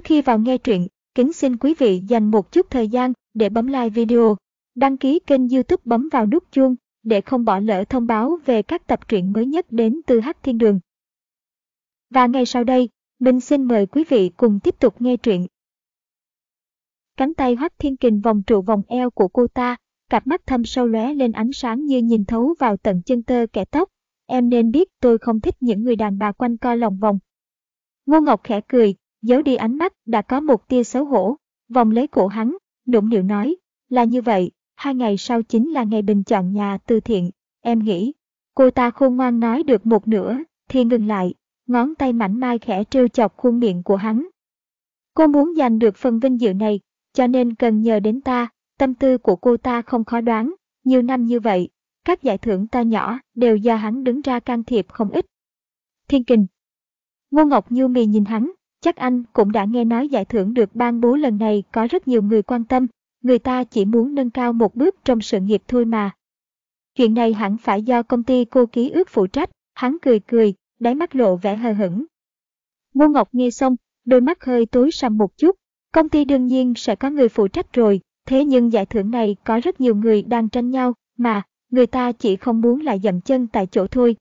Trước khi vào nghe truyện, kính xin quý vị dành một chút thời gian để bấm like video, đăng ký kênh youtube bấm vào nút chuông để không bỏ lỡ thông báo về các tập truyện mới nhất đến từ Hắc Thiên Đường. Và ngay sau đây, mình xin mời quý vị cùng tiếp tục nghe truyện. Cánh tay Hoắc Thiên Kình vòng trụ vòng eo của cô ta, cặp mắt thâm sâu lóe lên ánh sáng như nhìn thấu vào tận chân tơ kẻ tóc. Em nên biết tôi không thích những người đàn bà quanh co lòng vòng. Ngô Ngọc khẽ cười, giấu đi ánh mắt đã có một tia xấu hổ, vòng lấy cổ hắn, nũng nịu nói, là như vậy, hai ngày sau chính là ngày bình chọn nhà từ thiện, em nghĩ. Cô ta khôn ngoan nói được một nửa, thì ngừng lại, ngón tay mảnh mai khẽ trêu chọc khuôn miệng của hắn. Cô muốn giành được phần vinh dự này, cho nên cần nhờ đến ta, tâm tư của cô ta không khó đoán, nhiều năm như vậy, các giải thưởng ta nhỏ đều do hắn đứng ra can thiệp không ít. Thiên kình Ngô Ngọc Như Mì nhìn hắn, chắc anh cũng đã nghe nói giải thưởng được ban bố lần này có rất nhiều người quan tâm, người ta chỉ muốn nâng cao một bước trong sự nghiệp thôi mà. Chuyện này hẳn phải do công ty cô ký ước phụ trách, hắn cười cười, đáy mắt lộ vẻ hờ hững. Ngô Ngọc nghe xong, đôi mắt hơi tối sầm một chút, công ty đương nhiên sẽ có người phụ trách rồi, thế nhưng giải thưởng này có rất nhiều người đang tranh nhau, mà, người ta chỉ không muốn lại dậm chân tại chỗ thôi.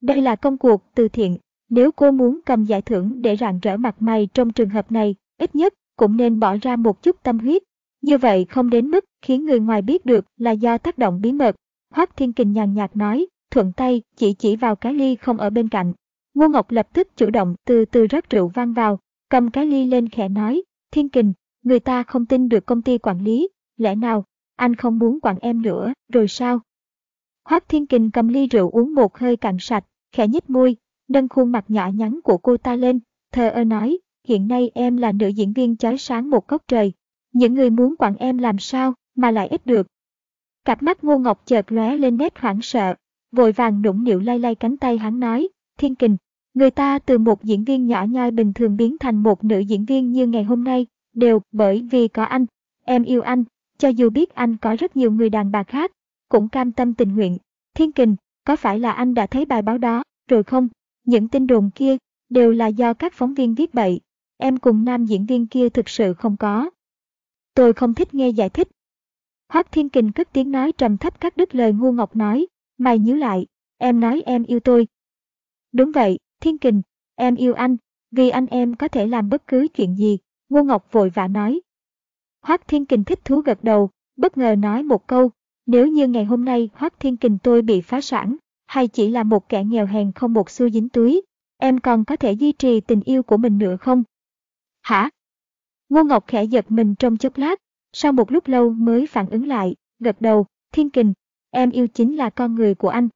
Đây là công cuộc từ thiện, nếu cô muốn cầm giải thưởng để rạng rỡ mặt mày trong trường hợp này, ít nhất cũng nên bỏ ra một chút tâm huyết. Như vậy không đến mức khiến người ngoài biết được là do tác động bí mật. Hoác Thiên Kình nhàn nhạt nói, thuận tay chỉ chỉ vào cái ly không ở bên cạnh. Ngô Ngọc lập tức chủ động từ từ rót rượu vang vào, cầm cái ly lên khẽ nói, Thiên Kình, người ta không tin được công ty quản lý, lẽ nào, anh không muốn quản em nữa, rồi sao? Hoác Thiên Kình cầm ly rượu uống một hơi cạn sạch, khẽ nhích môi, nâng khuôn mặt nhỏ nhắn của cô ta lên, thờ ơ nói, hiện nay em là nữ diễn viên chói sáng một góc trời. Những người muốn quản em làm sao mà lại ít được. Cặp mắt ngô ngọc chợt lóe lên nét hoảng sợ, vội vàng nũng nịu lay lay cánh tay hắn nói, thiên kình, người ta từ một diễn viên nhỏ nhoi bình thường biến thành một nữ diễn viên như ngày hôm nay, đều bởi vì có anh, em yêu anh, cho dù biết anh có rất nhiều người đàn bà khác, cũng cam tâm tình nguyện. Thiên kình, có phải là anh đã thấy bài báo đó, rồi không? Những tin đồn kia đều là do các phóng viên viết bậy. Em cùng nam diễn viên kia thực sự không có. Tôi không thích nghe giải thích. Hoác Thiên Kình cất tiếng nói trầm thấp các đứt lời ngu ngọc nói. Mày nhớ lại, em nói em yêu tôi. Đúng vậy, Thiên Kình, em yêu anh, vì anh em có thể làm bất cứ chuyện gì, Ngô Ngọc vội vã nói. Hoác Thiên Kình thích thú gật đầu, bất ngờ nói một câu, nếu như ngày hôm nay Hoác Thiên Kình tôi bị phá sản, hay chỉ là một kẻ nghèo hèn không một xu dính túi, em còn có thể duy trì tình yêu của mình nữa không? Hả? Ngô Ngọc khẽ giật mình trong chốc lát, sau một lúc lâu mới phản ứng lại, gật đầu, Thiên Kình, em yêu chính là con người của anh.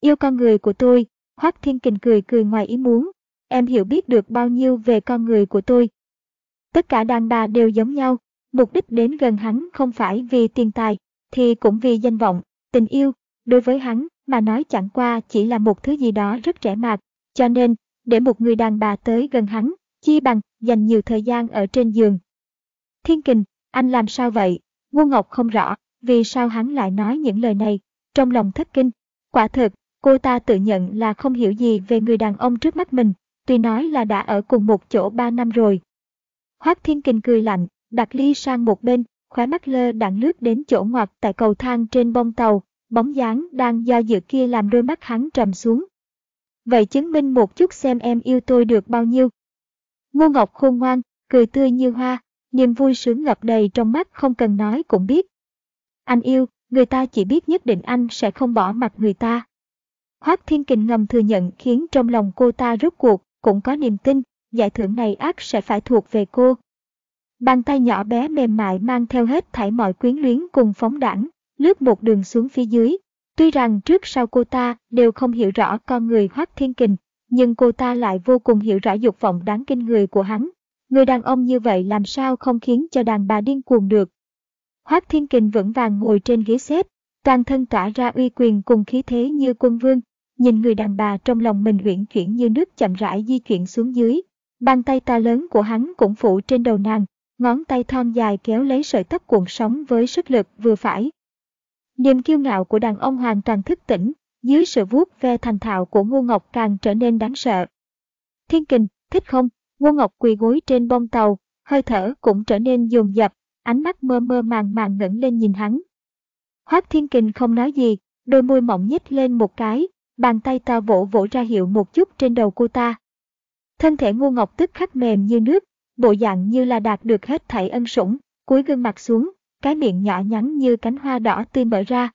Yêu con người của tôi, Hoắc Thiên Kình cười cười ngoài ý muốn, em hiểu biết được bao nhiêu về con người của tôi. Tất cả đàn bà đều giống nhau, mục đích đến gần hắn không phải vì tiền tài, thì cũng vì danh vọng, tình yêu, đối với hắn mà nói chẳng qua chỉ là một thứ gì đó rất trẻ mạt, cho nên, để một người đàn bà tới gần hắn, chi bằng dành nhiều thời gian ở trên giường. Thiên kình, anh làm sao vậy? Ngô Ngọc không rõ, vì sao hắn lại nói những lời này, trong lòng thất kinh. Quả thực, cô ta tự nhận là không hiểu gì về người đàn ông trước mắt mình, tuy nói là đã ở cùng một chỗ ba năm rồi. Hoác Thiên Kình cười lạnh, đặt ly sang một bên, khóe mắt lơ đạn lướt đến chỗ ngoặt tại cầu thang trên bông tàu, bóng dáng đang do dự kia làm đôi mắt hắn trầm xuống. Vậy chứng minh một chút xem em yêu tôi được bao nhiêu. Ngô Ngọc khôn ngoan, cười tươi như hoa, niềm vui sướng ngập đầy trong mắt không cần nói cũng biết. Anh yêu, người ta chỉ biết nhất định anh sẽ không bỏ mặt người ta. Hoác Thiên Kình ngầm thừa nhận khiến trong lòng cô ta rốt cuộc, cũng có niềm tin, giải thưởng này ác sẽ phải thuộc về cô. Bàn tay nhỏ bé mềm mại mang theo hết thảy mọi quyến luyến cùng phóng đảng, lướt một đường xuống phía dưới. Tuy rằng trước sau cô ta đều không hiểu rõ con người Hoác Thiên Kình, nhưng cô ta lại vô cùng hiểu rõ dục vọng đáng kinh người của hắn. Người đàn ông như vậy làm sao không khiến cho đàn bà điên cuồng được. Hoác Thiên Kình vững vàng ngồi trên ghế xếp, toàn thân tỏa ra uy quyền cùng khí thế như quân vương, nhìn người đàn bà trong lòng mình uyển chuyển như nước chậm rãi di chuyển xuống dưới. Bàn tay to lớn của hắn cũng phủ trên đầu nàng, ngón tay thon dài kéo lấy sợi tóc cuộn sóng với sức lực vừa phải. Niềm kiêu ngạo của đàn ông hoàn toàn thức tỉnh, dưới sự vuốt ve thành thạo của Ngô Ngọc càng trở nên đáng sợ. Thiên Kình, thích không? Ngô Ngọc quỳ gối trên bông tàu, hơi thở cũng trở nên dồn dập, ánh mắt mơ mơ màng màng ngẩng lên nhìn hắn. Hoác Thiên Kình không nói gì, đôi môi mỏng nhích lên một cái, bàn tay to vỗ vỗ ra hiệu một chút trên đầu cô ta. Thân thể Ngô Ngọc tức khắc mềm như nước, bộ dạng như là đạt được hết thảy ân sủng, cúi gương mặt xuống, cái miệng nhỏ nhắn như cánh hoa đỏ tươi mở ra.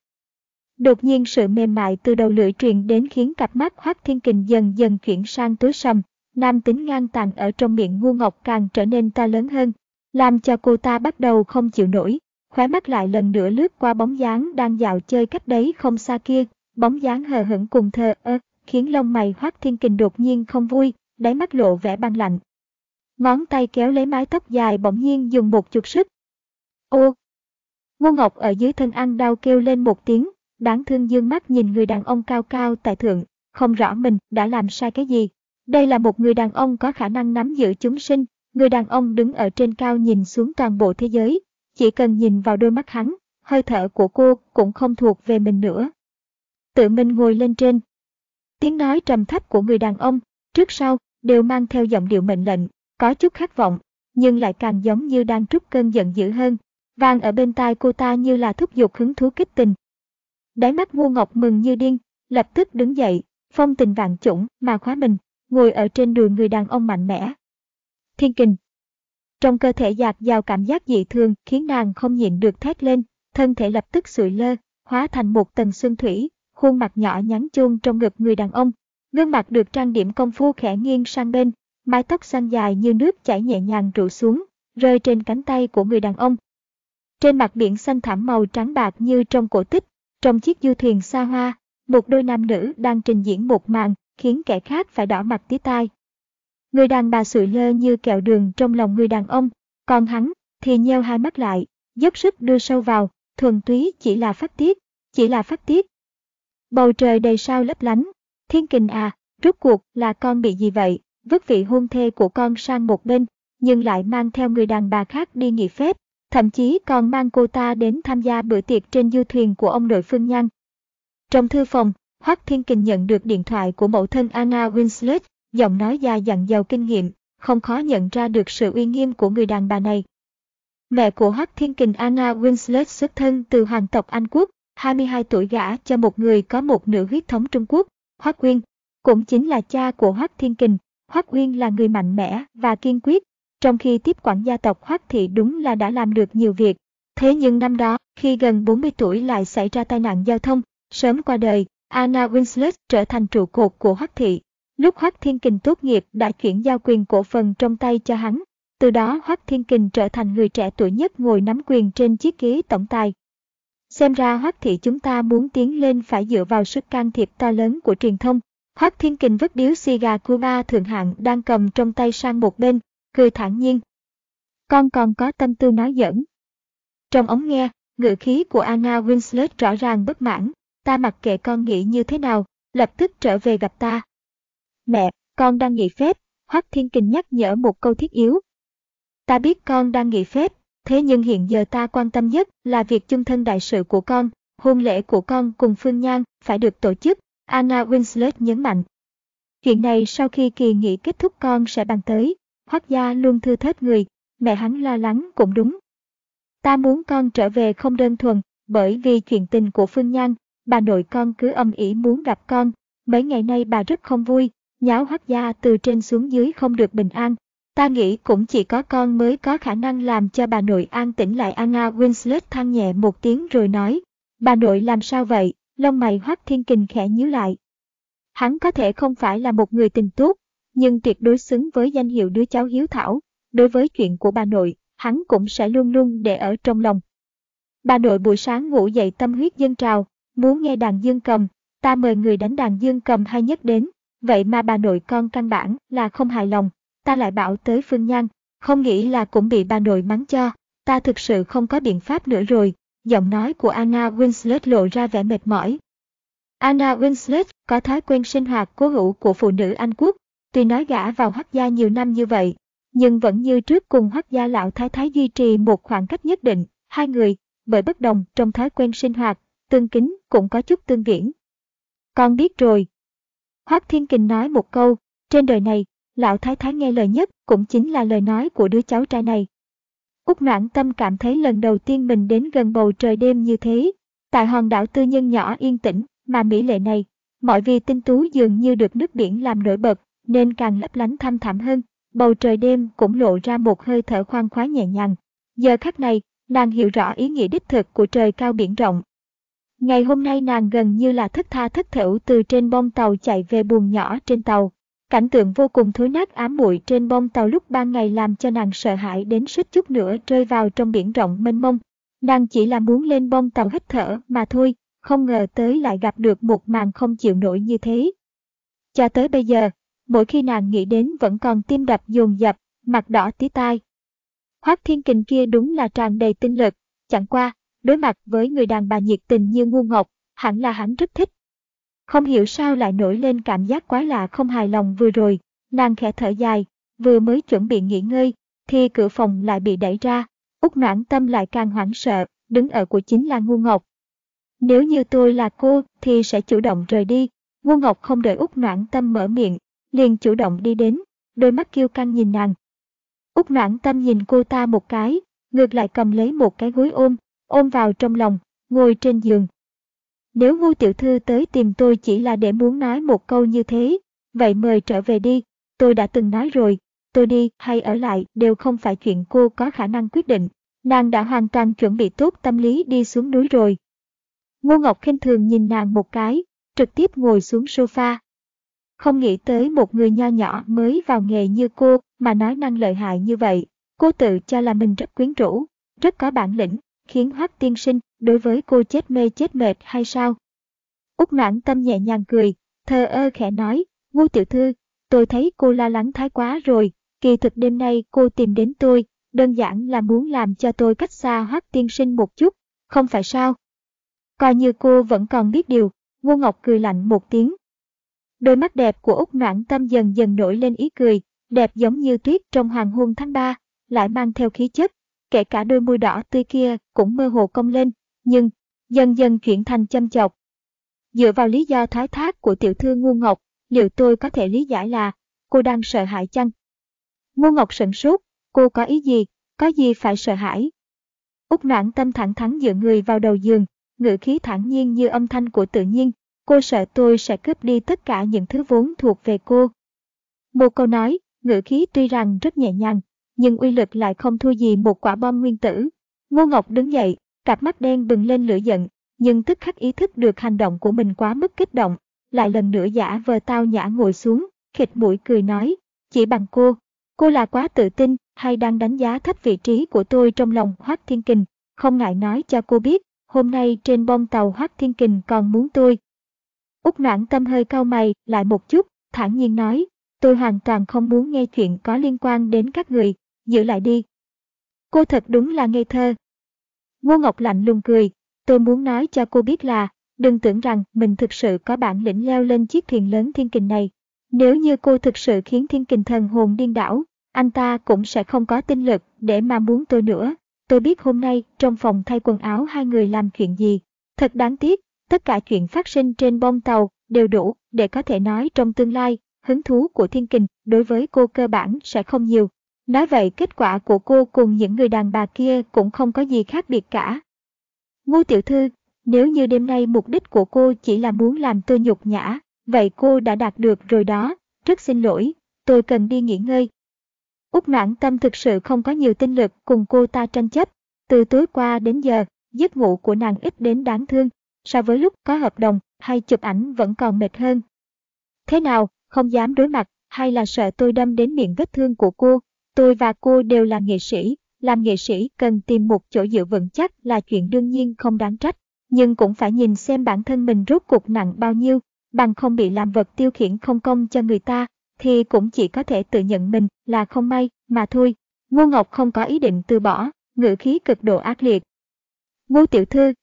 Đột nhiên sự mềm mại từ đầu lưỡi truyền đến khiến cặp mắt Hoác Thiên Kình dần dần chuyển sang tối sầm, nam tính ngang tàn ở trong miệng ngu ngọc càng trở nên to lớn hơn, làm cho cô ta bắt đầu không chịu nổi, khóe mắt lại lần nữa lướt qua bóng dáng đang dạo chơi cách đấy không xa kia, bóng dáng hờ hững cùng thờ ơ, khiến lông mày Hoác Thiên Kình đột nhiên không vui, đáy mắt lộ vẻ băng lạnh. Ngón tay kéo lấy mái tóc dài bỗng nhiên dùng một chút sức. Ô! Ngô Ngọc ở dưới thân ăn đau kêu lên một tiếng, đáng thương dương mắt nhìn người đàn ông cao cao tại thượng, không rõ mình đã làm sai cái gì. Đây là một người đàn ông có khả năng nắm giữ chúng sinh, người đàn ông đứng ở trên cao nhìn xuống toàn bộ thế giới, chỉ cần nhìn vào đôi mắt hắn, hơi thở của cô cũng không thuộc về mình nữa. Tự mình ngồi lên trên. Tiếng nói trầm thấp của người đàn ông, trước sau, đều mang theo giọng điệu mệnh lệnh, có chút khát vọng, nhưng lại càng giống như đang trút cơn giận dữ hơn. Vang ở bên tai cô ta như là thúc giục hứng thú kích tình. Đáy mắt ngu ngọc mừng như điên, lập tức đứng dậy, phong tình vạn chủng mà khóa mình, ngồi ở trên đùi người đàn ông mạnh mẽ. Thiên kình. Trong cơ thể dạt dào cảm giác dị thường khiến nàng không nhịn được thét lên, thân thể lập tức sụi lơ, hóa thành một tầng xương thủy, khuôn mặt nhỏ nhắn chuông trong ngực người đàn ông. Gương mặt được trang điểm công phu khẽ nghiêng sang bên, mái tóc xanh dài như nước chảy nhẹ nhàng trụ xuống, rơi trên cánh tay của người đàn ông. Trên mặt biển xanh thảm màu trắng bạc như trong cổ tích, trong chiếc du thuyền xa hoa, một đôi nam nữ đang trình diễn một màn khiến kẻ khác phải đỏ mặt tía tai. Người đàn bà sụi lơ như kẹo đường trong lòng người đàn ông, còn hắn thì nheo hai mắt lại, dốc sức đưa sâu vào, thuần túy chỉ là phát tiết, chỉ là phát tiết. Bầu trời đầy sao lấp lánh, thiên kình à, rốt cuộc là con bị gì vậy, vứt vị hôn thê của con sang một bên, nhưng lại mang theo người đàn bà khác đi nghỉ phép, thậm chí còn mang cô ta đến tham gia bữa tiệc trên du thuyền của ông nội Phương Nhan. Trong thư phòng, Hoắc Thiên Kình nhận được điện thoại của mẫu thân Anna Winslet, giọng nói dài dặn giàu kinh nghiệm, không khó nhận ra được sự uy nghiêm của người đàn bà này. Mẹ của Hoắc Thiên Kình Anna Winslet xuất thân từ hoàng tộc Anh Quốc, 22 tuổi gả cho một người có một nửa huyết thống Trung Quốc, Hoắc Uyên, cũng chính là cha của Hoắc Thiên Kình. Hoắc Uyên là người mạnh mẽ và kiên quyết, trong khi tiếp quản gia tộc Hoắc Thị đúng là đã làm được nhiều việc. Thế nhưng năm đó, khi gần 40 tuổi lại xảy ra tai nạn giao thông, sớm qua đời, Anna Winslet trở thành trụ cột của Hoắc Thị. Lúc Hoắc Thiên Kình tốt nghiệp đã chuyển giao quyền cổ phần trong tay cho hắn. Từ đó Hoắc Thiên Kình trở thành người trẻ tuổi nhất ngồi nắm quyền trên chiếc ghế tổng tài. Xem ra Hoắc Thị chúng ta muốn tiến lên phải dựa vào sức can thiệp to lớn của truyền thông. Hoắc Thiên Kình vứt điếu xì gà Cuba thượng hạng đang cầm trong tay sang một bên, cười thản nhiên. Con còn có tâm tư nói giỡn. Trong ống nghe, ngữ khí của Anna Winslet rõ ràng bất mãn, ta mặc kệ con nghĩ như thế nào, lập tức trở về gặp ta. Mẹ, con đang nghỉ phép, Hoắc Thiên Kình nhắc nhở một câu thiết yếu. Ta biết con đang nghỉ phép, thế nhưng hiện giờ ta quan tâm nhất là việc chung thân đại sự của con, hôn lễ của con cùng Phương Nhan phải được tổ chức, Anna Winslet nhấn mạnh. Chuyện này sau khi kỳ nghỉ kết thúc con sẽ bàn tới, Hoác gia luôn thư thớt người, mẹ hắn lo lắng cũng đúng. Ta muốn con trở về không đơn thuần, bởi vì chuyện tình của Phương Nhan, bà nội con cứ âm ỉ muốn gặp con, mấy ngày nay bà rất không vui, nháo hoác gia từ trên xuống dưới không được bình an. Ta nghĩ cũng chỉ có con mới có khả năng làm cho bà nội an tĩnh lại Anna Winslet than nhẹ một tiếng rồi nói, bà nội làm sao vậy, lông mày hoác Thiên Kình khẽ nhíu lại. Hắn có thể không phải là một người tình tốt, nhưng tuyệt đối xứng với danh hiệu đứa cháu hiếu thảo. Đối với chuyện của bà nội, hắn cũng sẽ luôn luôn để ở trong lòng. Bà nội buổi sáng ngủ dậy tâm huyết dân trào, muốn nghe đàn dương cầm, ta mời người đánh đàn dương cầm hay nhất đến, vậy mà bà nội con căn bản là không hài lòng, ta lại bảo tới Phương Nhan, không nghĩ là cũng bị bà nội mắng cho, ta thực sự không có biện pháp nữa rồi, giọng nói của Anna Winslet lộ ra vẻ mệt mỏi. Anna Winslet có thói quen sinh hoạt cố hữu của phụ nữ Anh Quốc, Tuy nói gã vào hoắc gia nhiều năm như vậy, nhưng vẫn như trước cùng hoắc gia lão thái thái duy trì một khoảng cách nhất định, hai người, bởi bất đồng trong thói quen sinh hoạt, tương kính cũng có chút tương viễn. Con biết rồi. Hoắc Thiên Kình nói một câu, trên đời này, lão thái thái nghe lời nhất cũng chính là lời nói của đứa cháu trai này. Úc noãn tâm cảm thấy lần đầu tiên mình đến gần bầu trời đêm như thế. Tại hòn đảo tư nhân nhỏ yên tĩnh mà mỹ lệ này, mọi vì tinh tú dường như được nước biển làm nổi bật, nên càng lấp lánh thăm thẳm hơn. Bầu trời đêm cũng lộ ra một hơi thở khoan khoái nhẹ nhàng. Giờ khắc này, nàng hiểu rõ ý nghĩa đích thực của trời cao biển rộng. Ngày hôm nay nàng gần như là thất tha thất thểu từ trên bông tàu chạy về buồng nhỏ trên tàu. Cảnh tượng vô cùng thối nát ám muội trên bông tàu lúc ban ngày làm cho nàng sợ hãi đến suýt chút nữa rơi vào trong biển rộng mênh mông. Nàng chỉ là muốn lên bông tàu hít thở mà thôi, không ngờ tới lại gặp được một màn không chịu nổi như thế. Cho tới bây giờ, mỗi khi nàng nghĩ đến vẫn còn tim đập dồn dập, mặt đỏ tí tai. Hoác thiên kình kia đúng là tràn đầy tinh lực, chẳng qua, đối mặt với người đàn bà nhiệt tình như ngu ngọc, hẳn là hắn rất thích. Không hiểu sao lại nổi lên cảm giác quái lạ không hài lòng vừa rồi, nàng khẽ thở dài, vừa mới chuẩn bị nghỉ ngơi, thì cửa phòng lại bị đẩy ra, út noãn tâm lại càng hoảng sợ, đứng ở của chính là ngu ngọc. Nếu như tôi là cô thì sẽ chủ động rời đi, ngu ngọc không đợi út noãn tâm mở miệng, liền chủ động đi đến, đôi mắt kiêu căng nhìn nàng. Út noãn tâm nhìn cô ta một cái, ngược lại cầm lấy một cái gối ôm, ôm vào trong lòng, ngồi trên giường. Nếu ngu tiểu thư tới tìm tôi chỉ là để muốn nói một câu như thế, vậy mời trở về đi, tôi đã từng nói rồi, tôi đi hay ở lại đều không phải chuyện cô có khả năng quyết định. Nàng đã hoàn toàn chuẩn bị tốt tâm lý đi xuống núi rồi. Ngô Ngọc khinh thường nhìn nàng một cái, trực tiếp ngồi xuống sofa. Không nghĩ tới một người nho nhỏ mới vào nghề như cô mà nói năng lợi hại như vậy. Cô tự cho là mình rất quyến rũ, rất có bản lĩnh, khiến Hoắc tiên sinh đối với cô chết mê chết mệt hay sao? Úc noãn tâm nhẹ nhàng cười, thờ ơ khẽ nói, ngu tiểu thư, tôi thấy cô lo lắng thái quá rồi, kỳ thực đêm nay cô tìm đến tôi, đơn giản là muốn làm cho tôi cách xa Hoắc tiên sinh một chút, không phải sao? Coi như cô vẫn còn biết điều, Ngô Ngọc cười lạnh một tiếng. Đôi mắt đẹp của Úc Noãn Tâm dần dần nổi lên ý cười, đẹp giống như tuyết trong hoàng hôn tháng 3, lại mang theo khí chất, kể cả đôi môi đỏ tươi kia cũng mơ hồ cong lên, nhưng dần dần chuyển thành châm chọc. Dựa vào lý do thoái thác của tiểu thư Ngu Ngọc, liệu tôi có thể lý giải là cô đang sợ hãi chăng? Ngu Ngọc sửng sốt, cô có ý gì, có gì phải sợ hãi? Úc noãn tâm thẳng thắn dựa người vào đầu giường, ngữ khí thản nhiên như âm thanh của tự nhiên, cô sợ tôi sẽ cướp đi tất cả những thứ vốn thuộc về cô. Một câu nói, ngữ khí tuy rằng rất nhẹ nhàng, nhưng uy lực lại không thua gì một quả bom nguyên tử. Ngô Ngọc đứng dậy, cặp mắt đen bừng lên lửa giận, nhưng tức khắc ý thức được hành động của mình quá mức kích động, lại lần nữa giả vờ tao nhã ngồi xuống, khịt mũi cười nói, chỉ bằng cô, cô là quá tự tin hay đang đánh giá thấp vị trí của tôi trong lòng Hoác Thiên Kình, không ngại nói cho cô biết, hôm nay trên bom tàu Hoác Thiên Kình còn muốn tôi. Úc noãn tâm hơi cau mày lại một chút, thản nhiên nói, tôi hoàn toàn không muốn nghe chuyện có liên quan đến các người, giữ lại đi. Cô thật đúng là ngây thơ. Ngô Ngọc lạnh lùng cười, tôi muốn nói cho cô biết là, đừng tưởng rằng mình thực sự có bản lĩnh leo lên chiếc thuyền lớn thiên kình này. Nếu như cô thực sự khiến thiên kình thần hồn điên đảo, anh ta cũng sẽ không có tinh lực để mà muốn tôi nữa. Tôi biết hôm nay trong phòng thay quần áo hai người làm chuyện gì. Thật đáng tiếc, tất cả chuyện phát sinh trên bông tàu đều đủ để có thể nói trong tương lai, hứng thú của thiên kình đối với cô cơ bản sẽ không nhiều. Nói vậy kết quả của cô cùng những người đàn bà kia cũng không có gì khác biệt cả. Ngô tiểu thư, nếu như đêm nay mục đích của cô chỉ là muốn làm tôi nhục nhã, vậy cô đã đạt được rồi đó, rất xin lỗi, tôi cần đi nghỉ ngơi. Úc noãn tâm thực sự không có nhiều tinh lực cùng cô ta tranh chấp, từ tối qua đến giờ, giấc ngủ của nàng ít đến đáng thương, so với lúc có hợp đồng hay chụp ảnh vẫn còn mệt hơn. Thế nào, không dám đối mặt, hay là sợ tôi đâm đến miệng vết thương của cô, Tôi và cô đều là nghệ sĩ, làm nghệ sĩ cần tìm một chỗ dựa vững chắc là chuyện đương nhiên không đáng trách, nhưng cũng phải nhìn xem bản thân mình rốt cuộc nặng bao nhiêu, bằng không bị làm vật tiêu khiển không công cho người ta, thì cũng chỉ có thể tự nhận mình là không may, mà thôi. Ngô Ngọc không có ý định từ bỏ, ngữ khí cực độ ác liệt. Ngô tiểu thư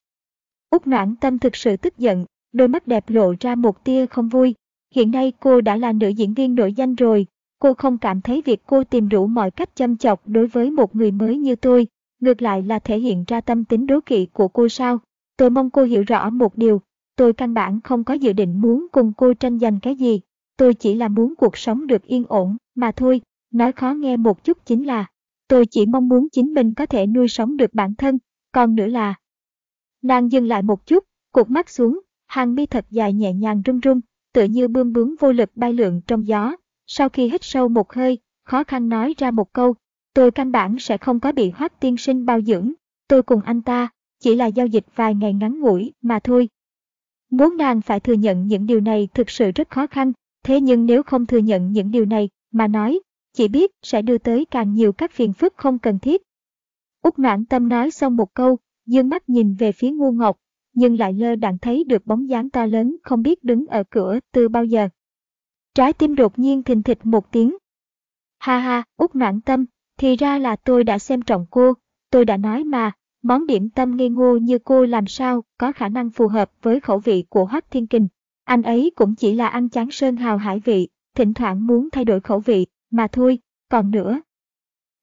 Úc noãn tâm thực sự tức giận, đôi mắt đẹp lộ ra một tia không vui. Hiện nay cô đã là nữ diễn viên nổi danh rồi, Cô không cảm thấy việc cô tìm đủ mọi cách chăm chọc đối với một người mới như tôi, ngược lại là thể hiện ra tâm tính đố kỵ của cô sao. Tôi mong cô hiểu rõ một điều, tôi căn bản không có dự định muốn cùng cô tranh giành cái gì. tôi chỉ là muốn cuộc sống được yên ổn, mà thôi, nói khó nghe một chút chính là, tôi chỉ mong muốn chính mình có thể nuôi sống được bản thân, còn nữa là... Nàng dừng lại một chút, cụt mắt xuống, hàng mi thật dài nhẹ nhàng run run, tựa như bươm bướm vô lực bay lượn trong gió. Sau khi hít sâu một hơi, khó khăn nói ra một câu, tôi căn bản sẽ không có bị hoác tiên sinh bao dưỡng, tôi cùng anh ta, chỉ là giao dịch vài ngày ngắn ngủi mà thôi. Muốn nàng phải thừa nhận những điều này thực sự rất khó khăn, thế nhưng nếu không thừa nhận những điều này mà nói, chỉ biết sẽ đưa tới càng nhiều các phiền phức không cần thiết. Úc noãn tâm nói xong một câu, dương mắt nhìn về phía ngu ngọc, nhưng lại lơ đạn thấy được bóng dáng to lớn không biết đứng ở cửa từ bao giờ. Trái tim đột nhiên thình thịch một tiếng. Ha ha, út nản tâm, thì ra là tôi đã xem trọng cô, tôi đã nói mà, món điểm tâm ngây ngô như cô làm sao có khả năng phù hợp với khẩu vị của Hoắc Thiên Kình. Anh ấy cũng chỉ là ăn chán sơn hào hải vị, thỉnh thoảng muốn thay đổi khẩu vị, mà thôi, còn nữa.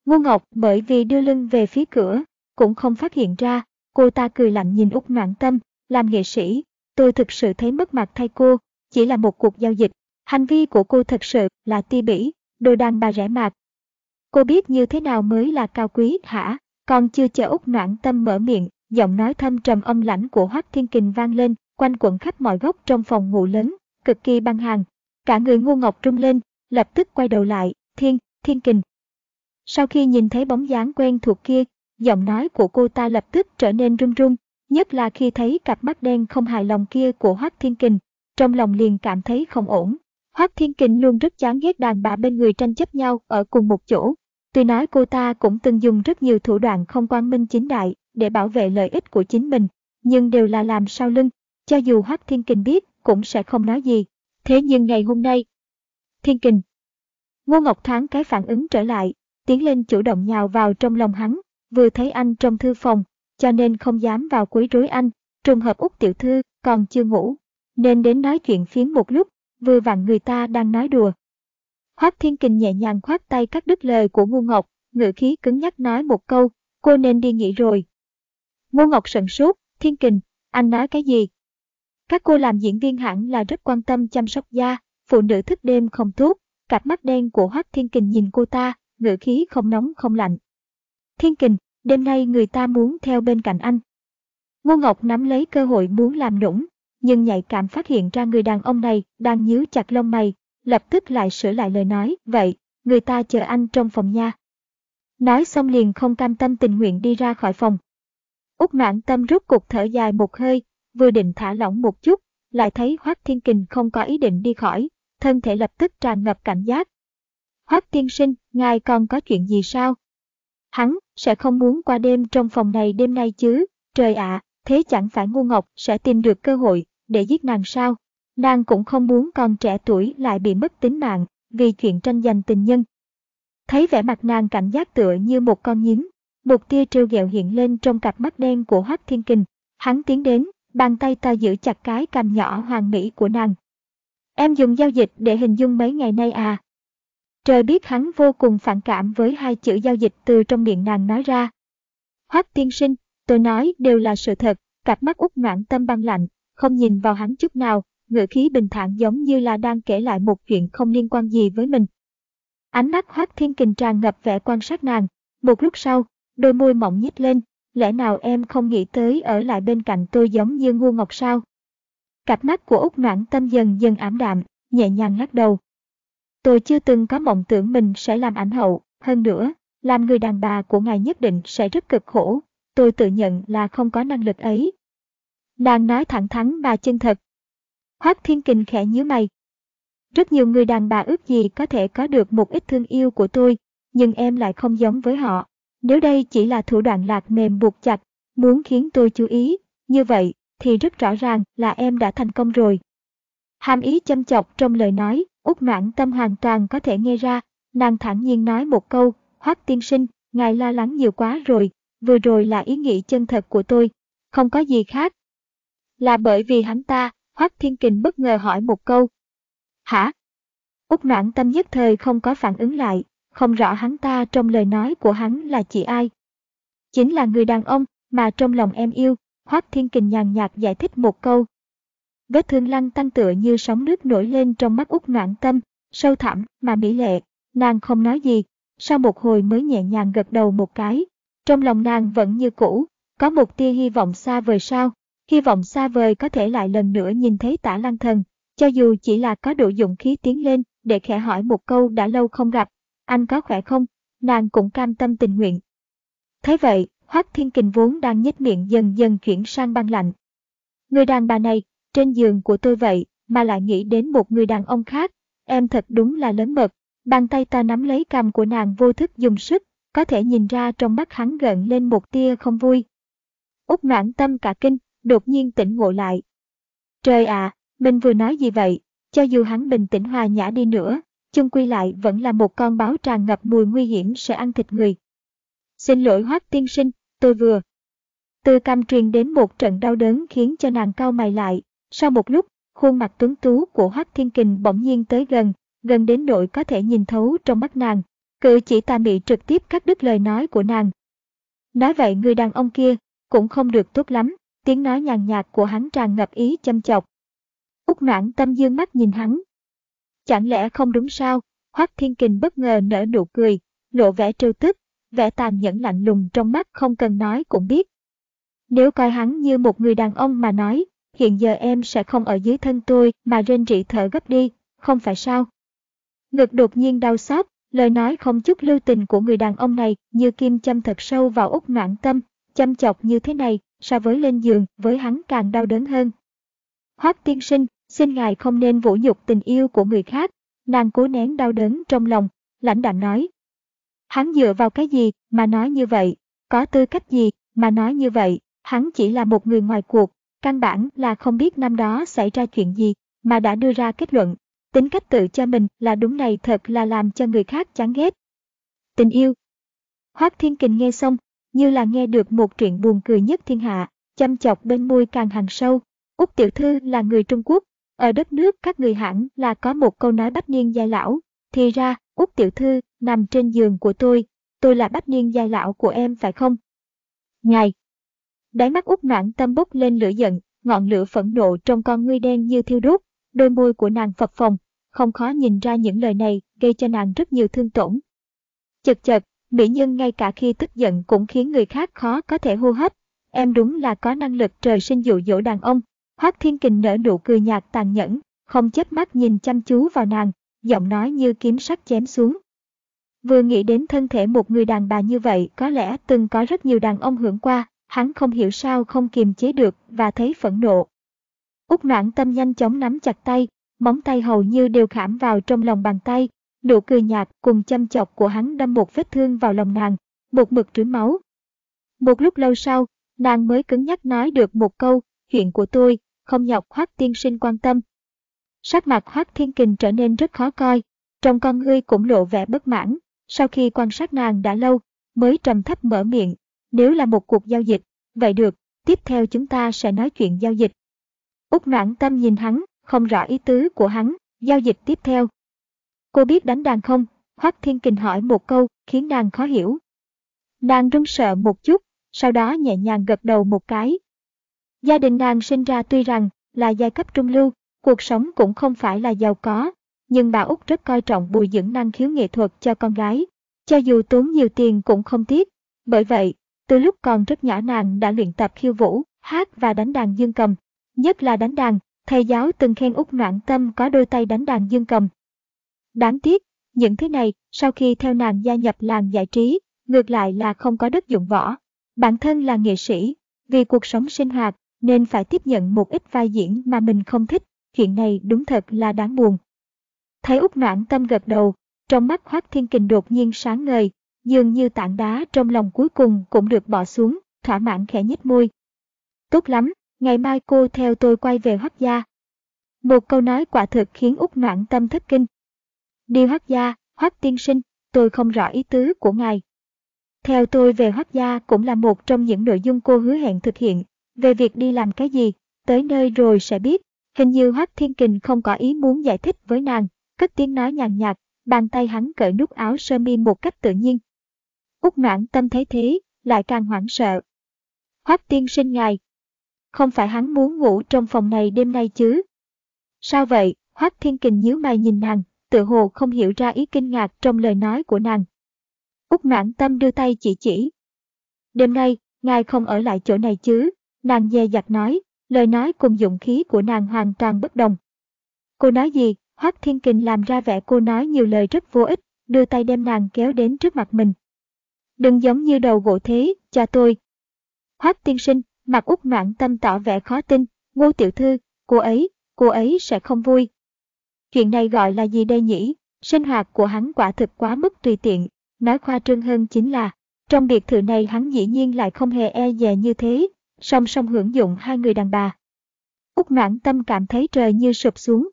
Ngô Ngọc bởi vì đưa lưng về phía cửa, cũng không phát hiện ra, cô ta cười lạnh nhìn Úc Noãn Tâm, làm nghệ sĩ, tôi thực sự thấy mất mặt thay cô, chỉ là một cuộc giao dịch, hành vi của cô thật sự là ti bỉ, đồ đàn bà rẻ mạt. Cô biết như thế nào mới là cao quý hả? Còn chưa chờ Úc Noãn Tâm mở miệng, giọng nói thâm trầm âm lãnh của Hoác Thiên Kình vang lên, quanh quẩn khắp mọi góc trong phòng ngủ lớn, cực kỳ băng hàng. Cả người ngu ngọc trung lên, lập tức quay đầu lại, Thiên, Thiên Kình. Sau khi nhìn thấy bóng dáng quen thuộc kia, giọng nói của cô ta lập tức trở nên run run, nhất là khi thấy cặp mắt đen không hài lòng kia của Hoắc Thiên Kình, trong lòng liền cảm thấy không ổn. Hoắc Thiên Kình luôn rất chán ghét đàn bà bên người tranh chấp nhau ở cùng một chỗ. Tuy nói cô ta cũng từng dùng rất nhiều thủ đoạn không quan minh chính đại để bảo vệ lợi ích của chính mình, nhưng đều là làm sau lưng, cho dù Hoắc Thiên Kình biết cũng sẽ không nói gì. Thế nhưng ngày hôm nay, Thiên Kình, Ngô Ngọc thoáng cái phản ứng trở lại, tiến lên chủ động nhào vào trong lòng hắn, vừa thấy anh trong thư phòng, cho nên không dám vào quấy rối anh, trùng hợp út tiểu thư còn chưa ngủ, nên đến nói chuyện phiếm một lúc, vừa vặn người ta đang nói đùa. Hoác Thiên Kình nhẹ nhàng khoát tay cắt đứt lời của Ngô Ngọc, ngữ khí cứng nhắc nói một câu, cô nên đi nghỉ rồi. Ngô Ngọc sận sốt, Thiên Kình, anh nói cái gì? Các cô làm diễn viên hẳn là rất quan tâm chăm sóc da, phụ nữ thức đêm không tốt, cặp mắt đen của Hoác Thiên Kình nhìn cô ta, ngữ khí không nóng không lạnh. Thiên Kình, đêm nay người ta muốn theo bên cạnh anh. Ngô Ngọc nắm lấy cơ hội muốn làm nũng, nhưng nhạy cảm phát hiện ra người đàn ông này đang nhíu chặt lông mày, lập tức lại sửa lại lời nói, vậy, người ta chờ anh trong phòng nha. Nói xong liền không cam tâm tình nguyện đi ra khỏi phòng. Úc noãn tâm rút cục thở dài một hơi, vừa định thả lỏng một chút, lại thấy Hoác Thiên Kình không có ý định đi khỏi, thân thể lập tức tràn ngập cảnh giác. Hoác tiên sinh, ngài còn có chuyện gì sao? Hắn sẽ không muốn qua đêm trong phòng này đêm nay chứ, trời ạ, thế chẳng phải ngu ngọc sẽ tìm được cơ hội để giết nàng sao? Nàng cũng không muốn con trẻ tuổi lại bị mất tính mạng vì chuyện tranh giành tình nhân. Thấy vẻ mặt nàng cảnh giác tựa như một con nhím, một tia trêu ghẹo hiện lên trong cặp mắt đen của Hoắc Thiên Kình. Hắn tiến đến, bàn tay ta giữ chặt cái cằm nhỏ hoàng mỹ của nàng. Em dùng giao dịch để hình dung mấy ngày nay à? Trời biết hắn vô cùng phản cảm với hai chữ giao dịch từ trong miệng nàng nói ra. Hoắc tiên sinh, tôi nói đều là sự thật, cặp mắt út ngoãn tâm băng lạnh, không nhìn vào hắn chút nào, ngữ khí bình thản giống như là đang kể lại một chuyện không liên quan gì với mình. Ánh mắt Hoắc Thiên Kình tràn ngập vẻ quan sát nàng, một lúc sau, đôi môi mỏng nhếch lên, lẽ nào em không nghĩ tới ở lại bên cạnh tôi giống như ngu ngọc sao? Cặp mắt của Úc Noãn Tâm dần dần ảm đạm, nhẹ nhàng lắc đầu. Tôi chưa từng có mộng tưởng mình sẽ làm ảnh hậu, hơn nữa, làm người đàn bà của ngài nhất định sẽ rất cực khổ, tôi tự nhận là không có năng lực ấy. Nàng nói thẳng thắn mà chân thật. Hoác Thiên Kình khẽ nhíu mày. Rất nhiều người đàn bà ước gì có thể có được một ít thương yêu của tôi, nhưng em lại không giống với họ. Nếu đây chỉ là thủ đoạn lạc mềm buộc chặt, muốn khiến tôi chú ý, như vậy thì rất rõ ràng là em đã thành công rồi. Hàm ý châm chọc trong lời nói, Úc noãn tâm hoàn toàn có thể nghe ra, nàng thản nhiên nói một câu, Hoác tiên sinh, ngài lo lắng nhiều quá rồi, vừa rồi là ý nghĩ chân thật của tôi, không có gì khác. Là bởi vì hắn ta, Hoác thiên kình bất ngờ hỏi một câu. Hả? Úc noãn tâm nhất thời không có phản ứng lại, không rõ hắn ta trong lời nói của hắn là chỉ ai. Chính là người đàn ông mà trong lòng em yêu, Hoác thiên kình nhàn nhạt giải thích một câu. Vết thương lăn tăng tựa như sóng nước nổi lên trong mắt út noãn tâm, sâu thẳm mà mỹ lệ. Nàng không nói gì, sau một hồi mới nhẹ nhàng gật đầu một cái. Trong lòng nàng vẫn như cũ, có một tia hy vọng xa vời sao, hy vọng xa vời có thể lại lần nữa nhìn thấy tả lăng thần, cho dù chỉ là có đủ dụng khí tiến lên để khẽ hỏi một câu đã lâu không gặp, anh có khỏe không, nàng cũng cam tâm tình nguyện. Thế vậy, Hoắc Thiên Kình vốn đang nhếch miệng dần dần chuyển sang băng lạnh. Người đàn bà này, trên giường của tôi vậy, mà lại nghĩ đến một người đàn ông khác, em thật đúng là lớn mật. Bàn tay ta nắm lấy cằm của nàng vô thức dùng sức, có thể nhìn ra trong mắt hắn gợn lên một tia không vui. Úc noãn tâm cả kinh, đột nhiên tỉnh ngộ lại. Trời ạ, mình vừa nói gì vậy, cho dù hắn bình tĩnh hòa nhã đi nữa, chung quy lại vẫn là một con báo tràn ngập mùi nguy hiểm sẽ ăn thịt người. Xin lỗi hoác tiên sinh, tôi vừa. Từ cam truyền đến một trận đau đớn khiến cho nàng cau mày lại. Sau một lúc, khuôn mặt tuấn tú của hoác thiên kình bỗng nhiên tới gần, gần đến nỗi có thể nhìn thấu trong mắt nàng. Cự chỉ tà mị trực tiếp cắt đứt lời nói của nàng. Nói vậy người đàn ông kia cũng không được tốt lắm, tiếng nói nhàn nhạt của hắn tràn ngập ý châm chọc. Úc noãn tâm dương mắt nhìn hắn. Chẳng lẽ không đúng sao? Hoác Thiên Kình bất ngờ nở nụ cười, lộ vẻ trêu tức, vẻ tàn nhẫn lạnh lùng trong mắt không cần nói cũng biết. Nếu coi hắn như một người đàn ông mà nói, hiện giờ em sẽ không ở dưới thân tôi mà rên rỉ thở gấp đi, không phải sao? Ngực đột nhiên đau xót, lời nói không chút lưu tình của người đàn ông này như kim châm thật sâu vào út noạn tâm, chăm chọc như thế này, so với lên giường với hắn càng đau đớn hơn. Hoác tiên sinh, xin ngài không nên vũ nhục tình yêu của người khác, nàng cố nén đau đớn trong lòng, lãnh đạm nói. Hắn dựa vào cái gì mà nói như vậy, có tư cách gì mà nói như vậy, hắn chỉ là một người ngoài cuộc, căn bản là không biết năm đó xảy ra chuyện gì, mà đã đưa ra kết luận. Tính cách tự cho mình là đúng này thật là làm cho người khác chán ghét. Tình yêu Hoác Thiên Kình nghe xong, như là nghe được một chuyện buồn cười nhất thiên hạ, chăm chọc bên môi càng hàng sâu. Úc Tiểu Thư là người Trung Quốc, ở đất nước các người hẳn là có một câu nói bách niên giai lão. Thì ra, Úc Tiểu Thư nằm trên giường của tôi, tôi là bách niên giai lão của em phải không? Ngài, Đáy mắt út noãn tâm bốc lên lửa giận, ngọn lửa phẫn nộ trong con ngươi đen như thiêu đốt, đôi môi của nàng phập phồng, không khó nhìn ra những lời này gây cho nàng rất nhiều thương tổn. Chật chật, mỹ nhân ngay cả khi tức giận cũng khiến người khác khó có thể hô hấp. Em đúng là có năng lực trời sinh dụ dỗ đàn ông. Hoác Thiên Kình nở nụ cười nhạt tàn nhẫn, không chớp mắt nhìn chăm chú vào nàng, giọng nói như kiếm sắt chém xuống. Vừa nghĩ đến thân thể một người đàn bà như vậy có lẽ từng có rất nhiều đàn ông hưởng qua, hắn không hiểu sao không kiềm chế được và thấy phẫn nộ. Úc noãn tâm nhanh chóng nắm chặt tay, móng tay hầu như đều khảm vào trong lòng bàn tay, nụ cười nhạt cùng chăm chọc của hắn đâm một vết thương vào lòng nàng, một mực trướng máu. Một lúc lâu sau, nàng mới cứng nhắc nói được một câu, chuyện của tôi, không nhọc hoác tiên sinh quan tâm. Sắc mặt hoác thiên kình trở nên rất khó coi, trong con ngươi cũng lộ vẻ bất mãn, sau khi quan sát nàng đã lâu, mới trầm thấp mở miệng, nếu là một cuộc giao dịch, vậy được, tiếp theo chúng ta sẽ nói chuyện giao dịch. Úc noãn tâm nhìn hắn, không rõ ý tứ của hắn, giao dịch tiếp theo. Cô biết đánh đàn không? Hoắc Thiên Kình hỏi một câu, khiến nàng khó hiểu. Nàng run sợ một chút, sau đó nhẹ nhàng gật đầu một cái. Gia đình nàng sinh ra tuy rằng là giai cấp trung lưu, cuộc sống cũng không phải là giàu có, nhưng bà Úc rất coi trọng bồi dưỡng năng khiếu nghệ thuật cho con gái. Cho dù tốn nhiều tiền cũng không tiếc. Bởi vậy, từ lúc còn rất nhỏ nàng đã luyện tập khiêu vũ, hát và đánh đàn dương cầm. Nhất là đánh đàn, thầy giáo từng khen Úc Noãn Tâm có đôi tay đánh đàn dương cầm. Đáng tiếc, những thứ này sau khi theo nàng gia nhập làng giải trí, ngược lại là không có đất dụng võ. Bản thân là nghệ sĩ, vì cuộc sống sinh hoạt nên phải tiếp nhận một ít vai diễn mà mình không thích, chuyện này đúng thật là đáng buồn. Thấy Úc Noãn Tâm gật đầu, trong mắt Hoác Thiên Kình đột nhiên sáng ngời, dường như tảng đá trong lòng cuối cùng cũng được bỏ xuống, thỏa mãn khẽ nhếch môi. Tốt lắm, ngày mai cô theo tôi quay về Hoắc gia. Một câu nói quả thực khiến Úc Noãn tâm thất kinh. Đi Hoắc gia, Hoắc tiên sinh, tôi không rõ ý tứ của ngài. Theo tôi về Hoắc gia cũng là một trong những nội dung cô hứa hẹn thực hiện. Về việc đi làm cái gì, tới nơi rồi sẽ biết. Hình như Hoắc Thiên Kình không có ý muốn giải thích với nàng, cất tiếng nói nhàn nhạt, bàn tay hắn cởi nút áo sơ mi một cách tự nhiên, Úc noãn tâm thấy thế, lại càng hoảng sợ. Hoác tiên sinh ngài. không phải hắn muốn ngủ trong phòng này đêm nay chứ. Sao vậy? Hoác Thiên Kình nhíu mày nhìn nàng, tự hồ không hiểu ra ý kinh ngạc trong lời nói của nàng. Úc noãn tâm đưa tay chỉ chỉ. Đêm nay, ngài không ở lại chỗ này chứ, nàng dè dặt nói, lời nói cùng dụng khí của nàng hoàn toàn bất đồng. Cô nói gì? Hoác Thiên Kình làm ra vẻ cô nói nhiều lời rất vô ích, đưa tay đem nàng kéo đến trước mặt mình. Đừng giống như đầu gỗ thế, cho tôi. Hoác tiên sinh, mặt út noạn tâm tỏ vẻ khó tin, ngô tiểu thư, cô ấy, cô ấy sẽ không vui. Chuyện này gọi là gì đây nhỉ? Sinh hoạt của hắn quả thực quá mức tùy tiện, nói khoa trương hơn chính là, trong biệt thự này hắn dĩ nhiên lại không hề e dè như thế, song song hưởng dụng hai người đàn bà. Úc noãn tâm cảm thấy trời như sụp xuống.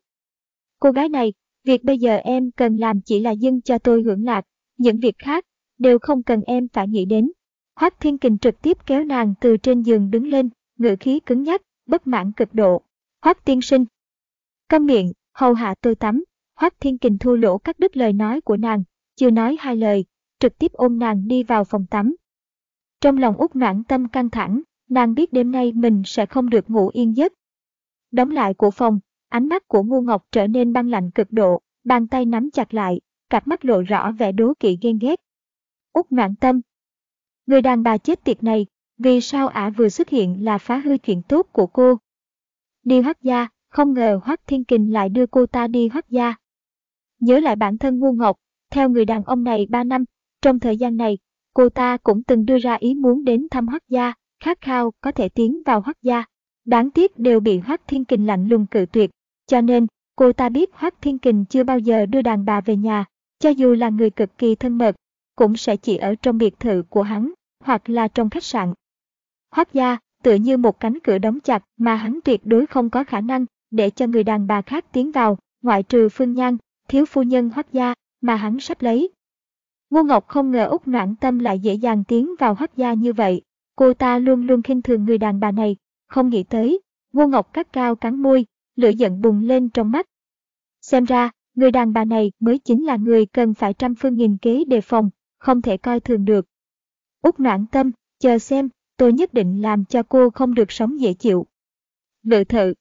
Cô gái này, việc bây giờ em cần làm chỉ là dâng cho tôi hưởng lạc, những việc khác đều không cần em phải nghĩ đến. Hoác Thiên Kình trực tiếp kéo nàng từ trên giường đứng lên, ngữ khí cứng nhắc, bất mãn cực độ. Hoác tiên sinh. Câm miệng, hầu hạ tôi tắm. Hoác Thiên Kình thua lỗ các đứt lời nói của nàng, chưa nói hai lời, trực tiếp ôm nàng đi vào phòng tắm. Trong lòng út noãn tâm căng thẳng, nàng biết đêm nay mình sẽ không được ngủ yên giấc. Đóng lại của phòng, ánh mắt của ngu ngọc trở nên băng lạnh cực độ, bàn tay nắm chặt lại, cặp mắt lộ rõ vẻ đố kỵ ghen ghét. Út ngạn tâm. Người đàn bà chết tiệt này, vì sao ả vừa xuất hiện là phá hư chuyện tốt của cô? Đi hoác gia, không ngờ hoác thiên kình lại đưa cô ta đi hoác gia. Nhớ lại bản thân ngu ngọc, theo người đàn ông này 3 năm, trong thời gian này, cô ta cũng từng đưa ra ý muốn đến thăm hoác gia, khát khao có thể tiến vào hoác gia. Đáng tiếc đều bị hoác thiên kình lạnh lùng cự tuyệt, cho nên cô ta biết hoác thiên kình chưa bao giờ đưa đàn bà về nhà, cho dù là người cực kỳ thân mật, cũng sẽ chỉ ở trong biệt thự của hắn, hoặc là trong khách sạn. Hoác gia, tựa như một cánh cửa đóng chặt mà hắn tuyệt đối không có khả năng để cho người đàn bà khác tiến vào, ngoại trừ Phương Nhan, thiếu phu nhân Hoác gia mà hắn sắp lấy. Ngô Ngọc không ngờ Úc Noãn Tâm lại dễ dàng tiến vào Hoác gia như vậy, cô ta luôn luôn khinh thường người đàn bà này, không nghĩ tới, Ngô Ngọc cắt cao cắn môi, lửa giận bùng lên trong mắt. Xem ra, người đàn bà này mới chính là người cần phải trăm phương nghìn kế đề phòng, không thể coi thường được. Út noãn tâm, chờ xem, tôi nhất định làm cho cô không được sống dễ chịu. Lự thự.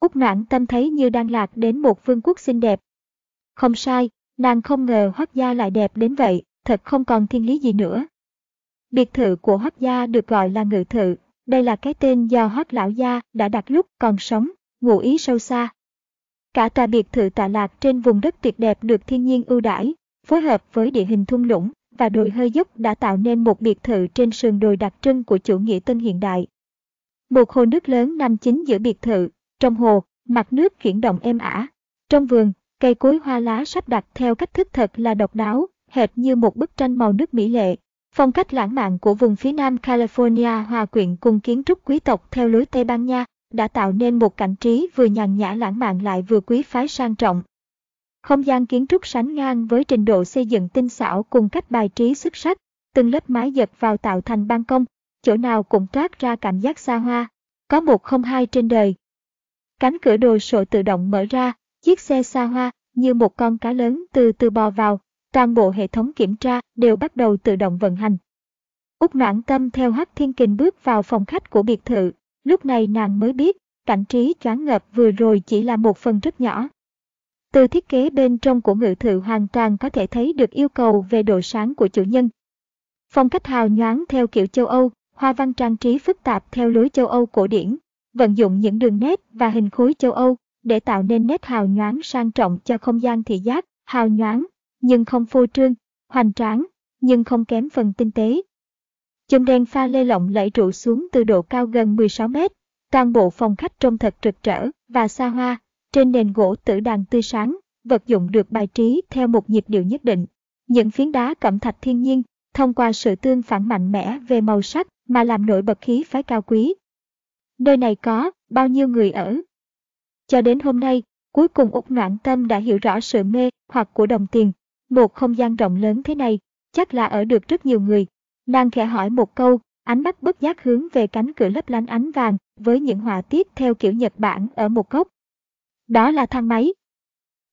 Út noãn tâm thấy như đang lạc đến một vương quốc xinh đẹp. Không sai, nàng không ngờ hoác gia lại đẹp đến vậy, thật không còn thiên lý gì nữa. Biệt thự của hoác gia được gọi là ngự thự, đây là cái tên do hoác lão gia đã đặt lúc còn sống, ngụ ý sâu xa. Cả tòa biệt thự tạ lạc trên vùng đất tuyệt đẹp được thiên nhiên ưu đãi, phối hợp với địa hình thung lũng và đồi hơi dốc đã tạo nên một biệt thự trên sườn đồi đặc trưng của chủ nghĩa tân hiện đại. Một hồ nước lớn nằm chính giữa biệt thự, trong hồ, mặt nước chuyển động êm ả. Trong vườn, cây cối hoa lá sắp đặt theo cách thức thật là độc đáo, hệt như một bức tranh màu nước mỹ lệ. Phong cách lãng mạn của vùng phía nam California hòa quyện cùng kiến trúc quý tộc theo lối Tây Ban Nha đã tạo nên một cảnh trí vừa nhàn nhã lãng mạn lại vừa quý phái sang trọng. Không gian kiến trúc sánh ngang với trình độ xây dựng tinh xảo cùng cách bài trí xuất sắc, từng lớp mái dật vào tạo thành ban công, chỗ nào cũng toát ra cảm giác xa hoa, có một không hai trên đời. Cánh cửa đồ sộ tự động mở ra, chiếc xe xa hoa như một con cá lớn từ từ bò vào, toàn bộ hệ thống kiểm tra đều bắt đầu tự động vận hành. Úc noãn tâm theo Hắc Thiên Kình bước vào phòng khách của biệt thự, lúc này nàng mới biết, cảnh trí choáng ngợp vừa rồi chỉ là một phần rất nhỏ. Từ thiết kế bên trong của ngự thự hoàn toàn có thể thấy được yêu cầu về độ sáng của chủ nhân. Phong cách hào nhoáng theo kiểu châu Âu, hoa văn trang trí phức tạp theo lối châu Âu cổ điển, vận dụng những đường nét và hình khối châu Âu để tạo nên nét hào nhoáng sang trọng cho không gian thị giác, hào nhoáng, nhưng không phô trương, hoành tráng, nhưng không kém phần tinh tế. Chùm đèn pha lê lộng lẫy trụ xuống từ độ cao gần 16 mét, toàn bộ phòng khách trông thật rực rỡ và xa hoa, trên nền gỗ tử đàn tươi sáng, vật dụng được bài trí theo một nhịp điệu nhất định. Những phiến đá cẩm thạch thiên nhiên, thông qua sự tương phản mạnh mẽ về màu sắc mà làm nổi bật khí phái cao quý. Nơi này có bao nhiêu người ở? Cho đến hôm nay, cuối cùng Úc Noãn Tâm đã hiểu rõ sự mê hoặc của đồng tiền. Một không gian rộng lớn thế này, chắc là ở được rất nhiều người. Nàng khẽ hỏi một câu, ánh mắt bất giác hướng về cánh cửa lấp lánh ánh vàng với những họa tiết theo kiểu Nhật Bản ở một góc. Đó là thang máy.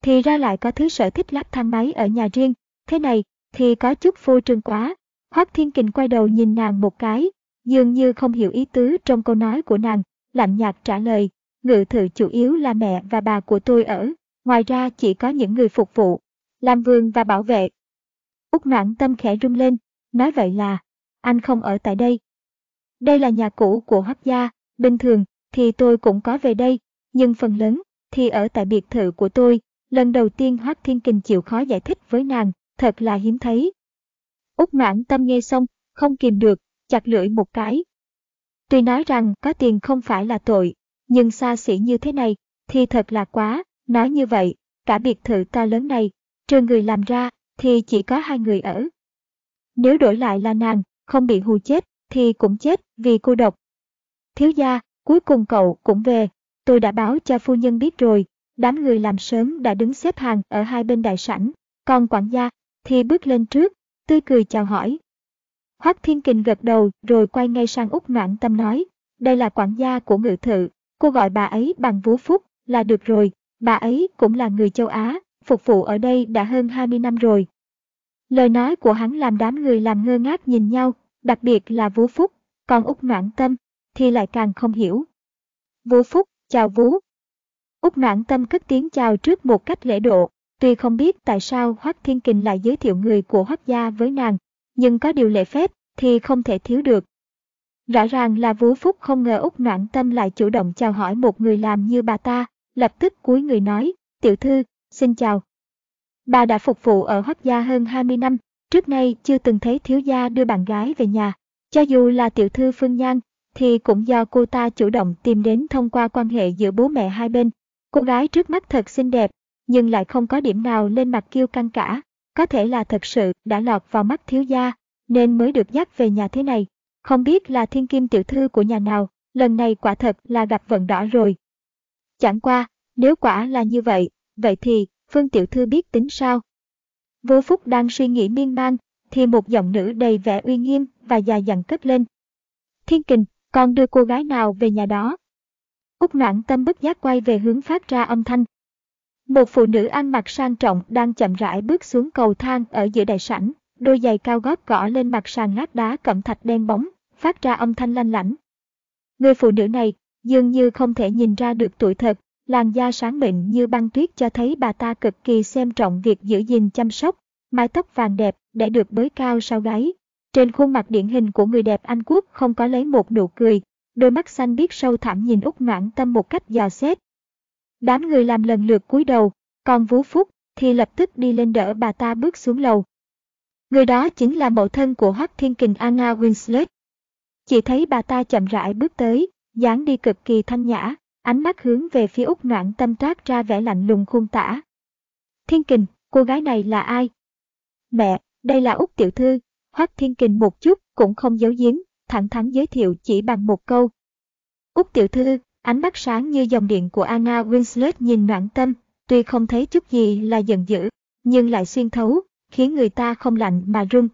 Thì ra lại có thứ sở thích lắp thang máy ở nhà riêng, thế này thì có chút phô trương quá. Hoác Thiên Kình quay đầu nhìn nàng một cái, dường như không hiểu ý tứ trong câu nói của nàng, lạnh nhạt trả lời, ngự thự chủ yếu là mẹ và bà của tôi ở, ngoài ra chỉ có những người phục vụ, làm vườn và bảo vệ. Úc noãn tâm khẽ rung lên, nói vậy là, anh không ở tại đây. Đây là nhà cũ của Hoác gia, bình thường thì tôi cũng có về đây, nhưng phần lớn thì ở tại biệt thự của tôi. Lần đầu tiên Hoác Thiên Kình chịu khó giải thích với nàng, thật là hiếm thấy. Úc mãn tâm nghe xong, không kìm được, chặt lưỡi một cái. Tuy nói rằng có tiền không phải là tội, nhưng xa xỉ như thế này, thì thật là quá, nói như vậy, cả biệt thự ta lớn này, trừ người làm ra, thì chỉ có hai người ở. Nếu đổi lại là nàng, không bị hù chết, thì cũng chết vì cô độc. Thiếu gia, cuối cùng cậu cũng về, tôi đã báo cho phu nhân biết rồi, đám người làm sớm đã đứng xếp hàng ở hai bên đại sảnh, còn quản gia thì bước lên trước, tươi cười chào hỏi. Hoắc Thiên Kình gật đầu rồi quay ngay sang Úc Noãn Tâm nói, đây là quản gia của ngự thự, cô gọi bà ấy bằng vú phúc là được rồi, bà ấy cũng là người châu Á, phục vụ ở đây đã hơn 20 năm rồi. Lời nói của hắn làm đám người làm ngơ ngác nhìn nhau, đặc biệt là Vú Phúc, còn Úc Noãn Tâm thì lại càng không hiểu. vũ Phúc, chào Vú. Úc Noãn Tâm cất tiếng chào trước một cách lễ độ, tuy không biết tại sao Hoắc Thiên Kình lại giới thiệu người của Hoắc gia với nàng, nhưng có điều lệ phép thì không thể thiếu được. Rõ ràng là Vú Phúc không ngờ Úc Noãn Tâm lại chủ động chào hỏi một người làm như bà ta, lập tức cúi người nói, tiểu thư, xin chào. Bà đã phục vụ ở Hoắc gia hơn 20 năm, trước nay chưa từng thấy thiếu gia đưa bạn gái về nhà. Cho dù là tiểu thư Phương Nhan, thì cũng do cô ta chủ động tìm đến thông qua quan hệ giữa bố mẹ hai bên. Cô gái trước mắt thật xinh đẹp, nhưng lại không có điểm nào lên mặt kiêu căng cả. Có thể là thật sự đã lọt vào mắt thiếu gia, nên mới được dắt về nhà thế này. Không biết là thiên kim tiểu thư của nhà nào, lần này quả thật là gặp vận đỏ rồi. Chẳng qua, nếu quả là như vậy, vậy thì Phương tiểu thư biết tính sao? Vô Phúc đang suy nghĩ miên man, thì một giọng nữ đầy vẻ uy nghiêm và già dặn cất lên. Thiên kình, con đưa cô gái nào về nhà đó? Úc noãn tâm bất giác quay về hướng phát ra âm thanh. Một phụ nữ ăn mặc sang trọng đang chậm rãi bước xuống cầu thang ở giữa đại sảnh, đôi giày cao gót gõ lên mặt sàn lát đá cẩm thạch đen bóng, phát ra âm thanh lanh lảnh. Người phụ nữ này dường như không thể nhìn ra được tuổi thật, làn da sáng mịn như băng tuyết cho thấy bà ta cực kỳ xem trọng việc giữ gìn chăm sóc, mái tóc vàng đẹp để được bới cao sau gáy. Trên khuôn mặt điển hình của người đẹp Anh Quốc không có lấy một nụ cười, đôi mắt xanh biết sâu thẳm nhìn út noãn tâm một cách dò xét. Đám người làm lần lượt cúi đầu, còn Vũ Phúc thì lập tức đi lên đỡ bà ta bước xuống lầu. Người đó chính là mẫu thân của Hoắc Thiên Kình Anna Winslet. Chỉ thấy bà ta chậm rãi bước tới, dáng đi cực kỳ thanh nhã, ánh mắt hướng về phía Úc Noãn Tâm toát ra vẻ lạnh lùng khuôn tả. Thiên Kình, cô gái này là ai? Mẹ, đây là Úc Tiểu Thư, Hoắc Thiên Kình một chút cũng không giấu giếm, thẳng thắn giới thiệu chỉ bằng một câu. Úc Tiểu Thư, ánh mắt sáng như dòng điện của Anna Winslet nhìn Noãn Tâm, tuy không thấy chút gì là giận dữ, nhưng lại xuyên thấu, khiến người ta không lạnh mà run.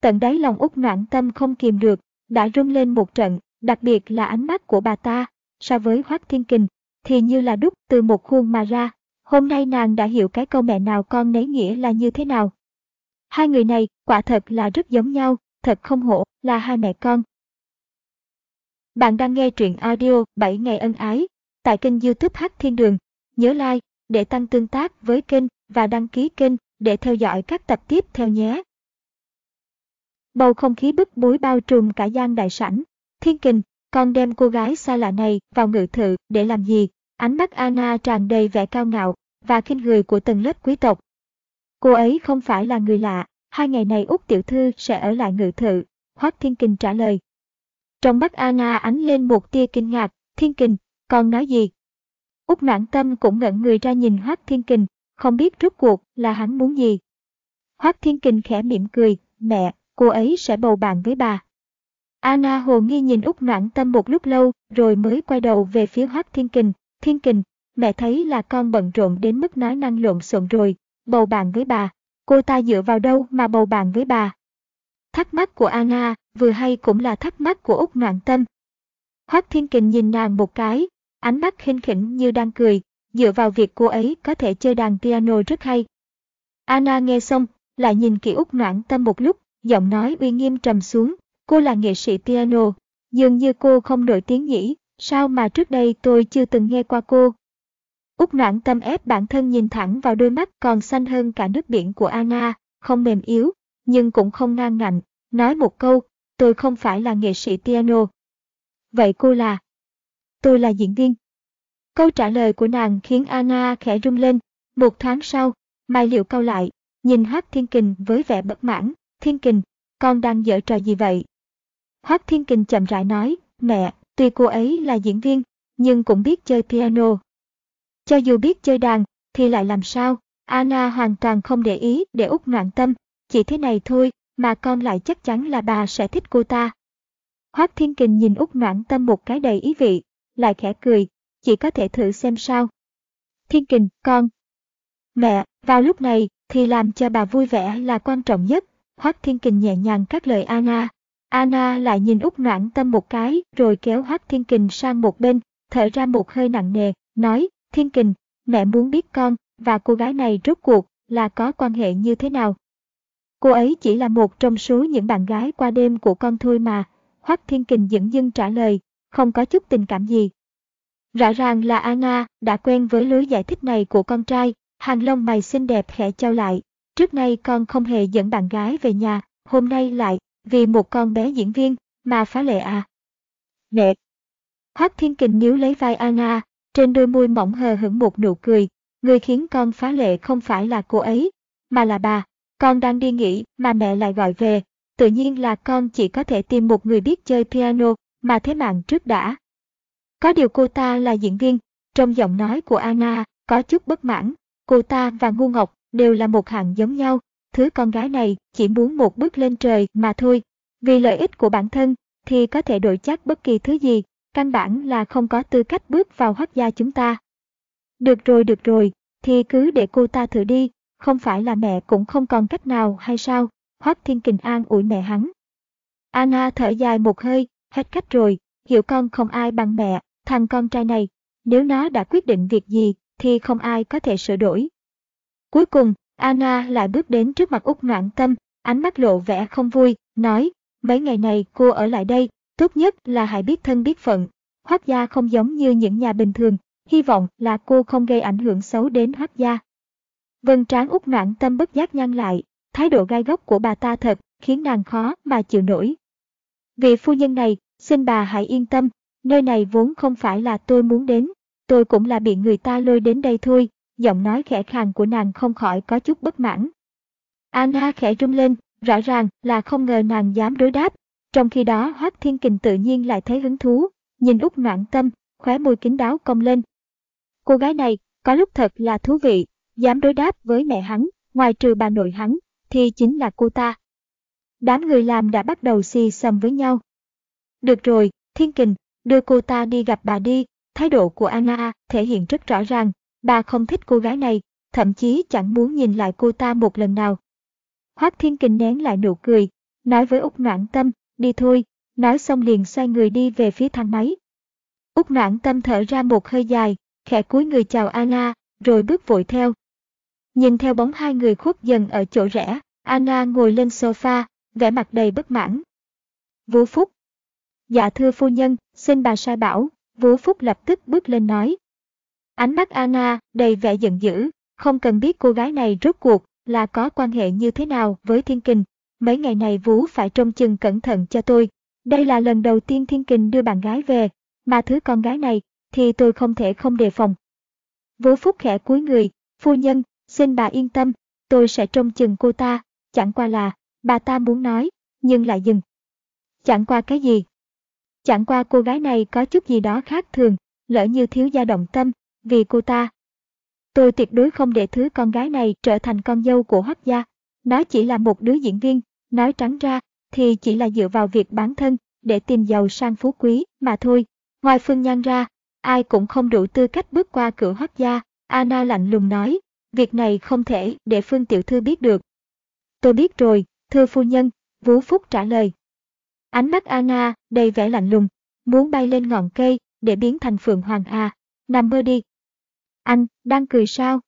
Tận đáy lòng Úc Noãn Tâm không kìm được, đã run lên một trận, đặc biệt là ánh mắt của bà ta, so với Hoác Thiên Kình, thì như là đúc từ một khuôn mà ra. Hôm nay nàng đã hiểu cái câu mẹ nào con nấy nghĩa là như thế nào. Hai người này quả thật là rất giống nhau, thật không hổ là hai mẹ con. Bạn đang nghe truyện audio 7 ngày ân ái tại kênh youtube Hát Thiên Đường. Nhớ like để tăng tương tác với kênh và đăng ký kênh để theo dõi các tập tiếp theo nhé. Bầu không khí bức bối bao trùm cả gian đại sảnh. Thiên Kình, con đem cô gái xa lạ này vào ngự thự để làm gì? Ánh mắt Anna tràn đầy vẻ cao ngạo và khinh người của tầng lớp quý tộc. Cô ấy không phải là người lạ, hai ngày này Úc tiểu thư sẽ ở lại ngự thự, Hoác Thiên Kình trả lời. Trong mắt Anna ánh lên một tia kinh ngạc, Thiên Kình, con nói gì? Úc noãn tâm cũng ngẩn người ra nhìn Hoác Thiên Kình, không biết rốt cuộc là hắn muốn gì. Hoác Thiên Kình khẽ mỉm cười, mẹ, cô ấy sẽ bầu bạn với bà. Anna hồ nghi nhìn Úc Noãn Tâm một lúc lâu, rồi mới quay đầu về phía Hoác Thiên Kình. Thiên Kình, mẹ thấy là con bận rộn đến mức nói năng lộn xộn rồi, bầu bạn với bà. Cô ta dựa vào đâu mà bầu bạn với bà? Thắc mắc của Anna vừa hay cũng là thắc mắc của Úc Ngoạn Tâm. Hoác Thiên Kình nhìn nàng một cái, ánh mắt khinh khỉnh như đang cười, dựa vào việc cô ấy có thể chơi đàn piano rất hay. Anna nghe xong, lại nhìn kỹ Úc Ngoạn Tâm một lúc, giọng nói uy nghiêm trầm xuống, Cô là nghệ sĩ piano, dường như cô không nổi tiếng nhỉ, sao mà trước đây tôi chưa từng nghe qua cô? Úc noãn tâm ép bản thân nhìn thẳng vào đôi mắt còn xanh hơn cả nước biển của Anna, không mềm yếu, nhưng cũng không ngang ngạnh, nói một câu, tôi không phải là nghệ sĩ piano. Vậy cô là? Tôi là diễn viên. Câu trả lời của nàng khiến Anna khẽ rung lên, một tháng sau, Mai Liệu cau lại, nhìn Hoác Thiên Kình với vẻ bất mãn, Thiên Kình, con đang dở trò gì vậy? Hoác Thiên Kình chậm rãi nói, mẹ, tuy cô ấy là diễn viên, nhưng cũng biết chơi piano. Cho dù biết chơi đàn, thì lại làm sao? Anna hoàn toàn không để ý để út ngoạn tâm, chỉ thế này thôi mà con lại chắc chắn là bà sẽ thích cô ta. Hoác Thiên Kình nhìn út ngoạn tâm một cái đầy ý vị, lại khẽ cười, chỉ có thể thử xem sao. Thiên Kình, con. Mẹ, vào lúc này thì làm cho bà vui vẻ là quan trọng nhất. Hoác Thiên Kình nhẹ nhàng các lời Anna. Anna lại nhìn út noạn tâm một cái rồi kéo Hoác Thiên Kình sang một bên, thở ra một hơi nặng nề, nói, Thiên Kình, mẹ muốn biết con và cô gái này rốt cuộc là có quan hệ như thế nào. Cô ấy chỉ là một trong số những bạn gái qua đêm của con thôi mà. Hoắc Thiên Kình dững dưng trả lời, không có chút tình cảm gì. Rõ ràng là Anna đã quen với lối giải thích này của con trai, hàng lông mày xinh đẹp khẽ trao lại. Trước nay con không hề dẫn bạn gái về nhà, hôm nay lại, vì một con bé diễn viên, mà phá lệ à. Nè! Hoắc Thiên Kình níu lấy vai Anna, trên đôi môi mỏng hờ hững một nụ cười, người khiến con phá lệ không phải là cô ấy, mà là bà. Con đang đi nghỉ mà mẹ lại gọi về, tự nhiên là con chỉ có thể tìm một người biết chơi piano mà thế mạng trước đã. Có điều cô ta là diễn viên, trong giọng nói của Anna có chút bất mãn, cô ta và Ngu Ngọc đều là một hạng giống nhau, thứ con gái này chỉ muốn một bước lên trời mà thôi, vì lợi ích của bản thân thì có thể đổi chắc bất kỳ thứ gì, căn bản là không có tư cách bước vào hoác gia chúng ta. Được rồi được rồi, thì cứ để cô ta thử đi, không phải là mẹ cũng không còn cách nào hay sao, Hoác Thiên Kình An ủi mẹ hắn. Anna thở dài một hơi, hết cách rồi, hiểu con không ai bằng mẹ, thằng con trai này, nếu nó đã quyết định việc gì thì không ai có thể sửa đổi. Cuối cùng, Anna lại bước đến trước mặt Úc Noãn Tâm, ánh mắt lộ vẻ không vui, nói, mấy ngày này cô ở lại đây, tốt nhất là hãy biết thân biết phận. Hoác gia không giống như những nhà bình thường, hy vọng là cô không gây ảnh hưởng xấu đến Hoác gia. Vân trán út noạn tâm bất giác nhăn lại, thái độ gai góc của bà ta thật khiến nàng khó mà chịu nổi. Vị phu nhân này, xin bà hãy yên tâm, nơi này vốn không phải là tôi muốn đến, tôi cũng là bị người ta lôi đến đây thôi, giọng nói khẽ khàng của nàng không khỏi có chút bất mãn. Anna khẽ rung lên, rõ ràng là không ngờ nàng dám đối đáp, trong khi đó Hoác Thiên Kình tự nhiên lại thấy hứng thú, nhìn út noạn tâm, khóe môi kính đáo cong lên. Cô gái này, có lúc thật là thú vị, dám đối đáp với mẹ hắn, ngoài trừ bà nội hắn, thì chính là cô ta. Đám người làm đã bắt đầu xì xầm với nhau. Được rồi, Thiên Kình, đưa cô ta đi gặp bà đi, thái độ của Anna thể hiện rất rõ ràng, bà không thích cô gái này, thậm chí chẳng muốn nhìn lại cô ta một lần nào. Hoác Thiên Kình nén lại nụ cười, nói với Úc Noãn Tâm, đi thôi, nói xong liền xoay người đi về phía thang máy. Úc Noãn Tâm thở ra một hơi dài, khẽ cúi người chào Anna, rồi bước vội theo. Nhìn theo bóng hai người khuất dần ở chỗ rẽ, Anna ngồi lên sofa, vẻ mặt đầy bất mãn. Vũ Phúc. Dạ thưa phu nhân, xin bà sai bảo, Vũ Phúc lập tức bước lên nói. Ánh mắt Anna đầy vẻ giận dữ, không cần biết cô gái này rốt cuộc là có quan hệ như thế nào với Thiên Kình. Mấy ngày này Vũ phải trông chừng cẩn thận cho tôi. Đây là lần đầu tiên Thiên Kình đưa bạn gái về, mà thứ con gái này thì tôi không thể không đề phòng. Vũ Phúc khẽ cúi người, phu nhân, xin bà yên tâm, tôi sẽ trông chừng cô ta, chẳng qua là, bà ta muốn nói, nhưng lại dừng. Chẳng qua cái gì? Chẳng qua cô gái này có chút gì đó khác thường, lỡ như thiếu gia động tâm, vì cô ta. Tôi tuyệt đối không để thứ con gái này trở thành con dâu của hoắc gia. Nó chỉ là một đứa diễn viên, nói trắng ra, thì chỉ là dựa vào việc bán thân, để tìm giàu sang phú quý, mà thôi. Ngoài phương nhan ra, ai cũng không đủ tư cách bước qua cửa hoắc gia. Anna lạnh lùng nói, việc này không thể để Phương Tiểu Thư biết được. Tôi biết rồi, thưa phu nhân, Vũ Phúc trả lời. Ánh mắt Anna đầy vẻ lạnh lùng, muốn bay lên ngọn cây để biến thành Phượng Hoàng A, nằm mơ đi. Anh, đang cười sao?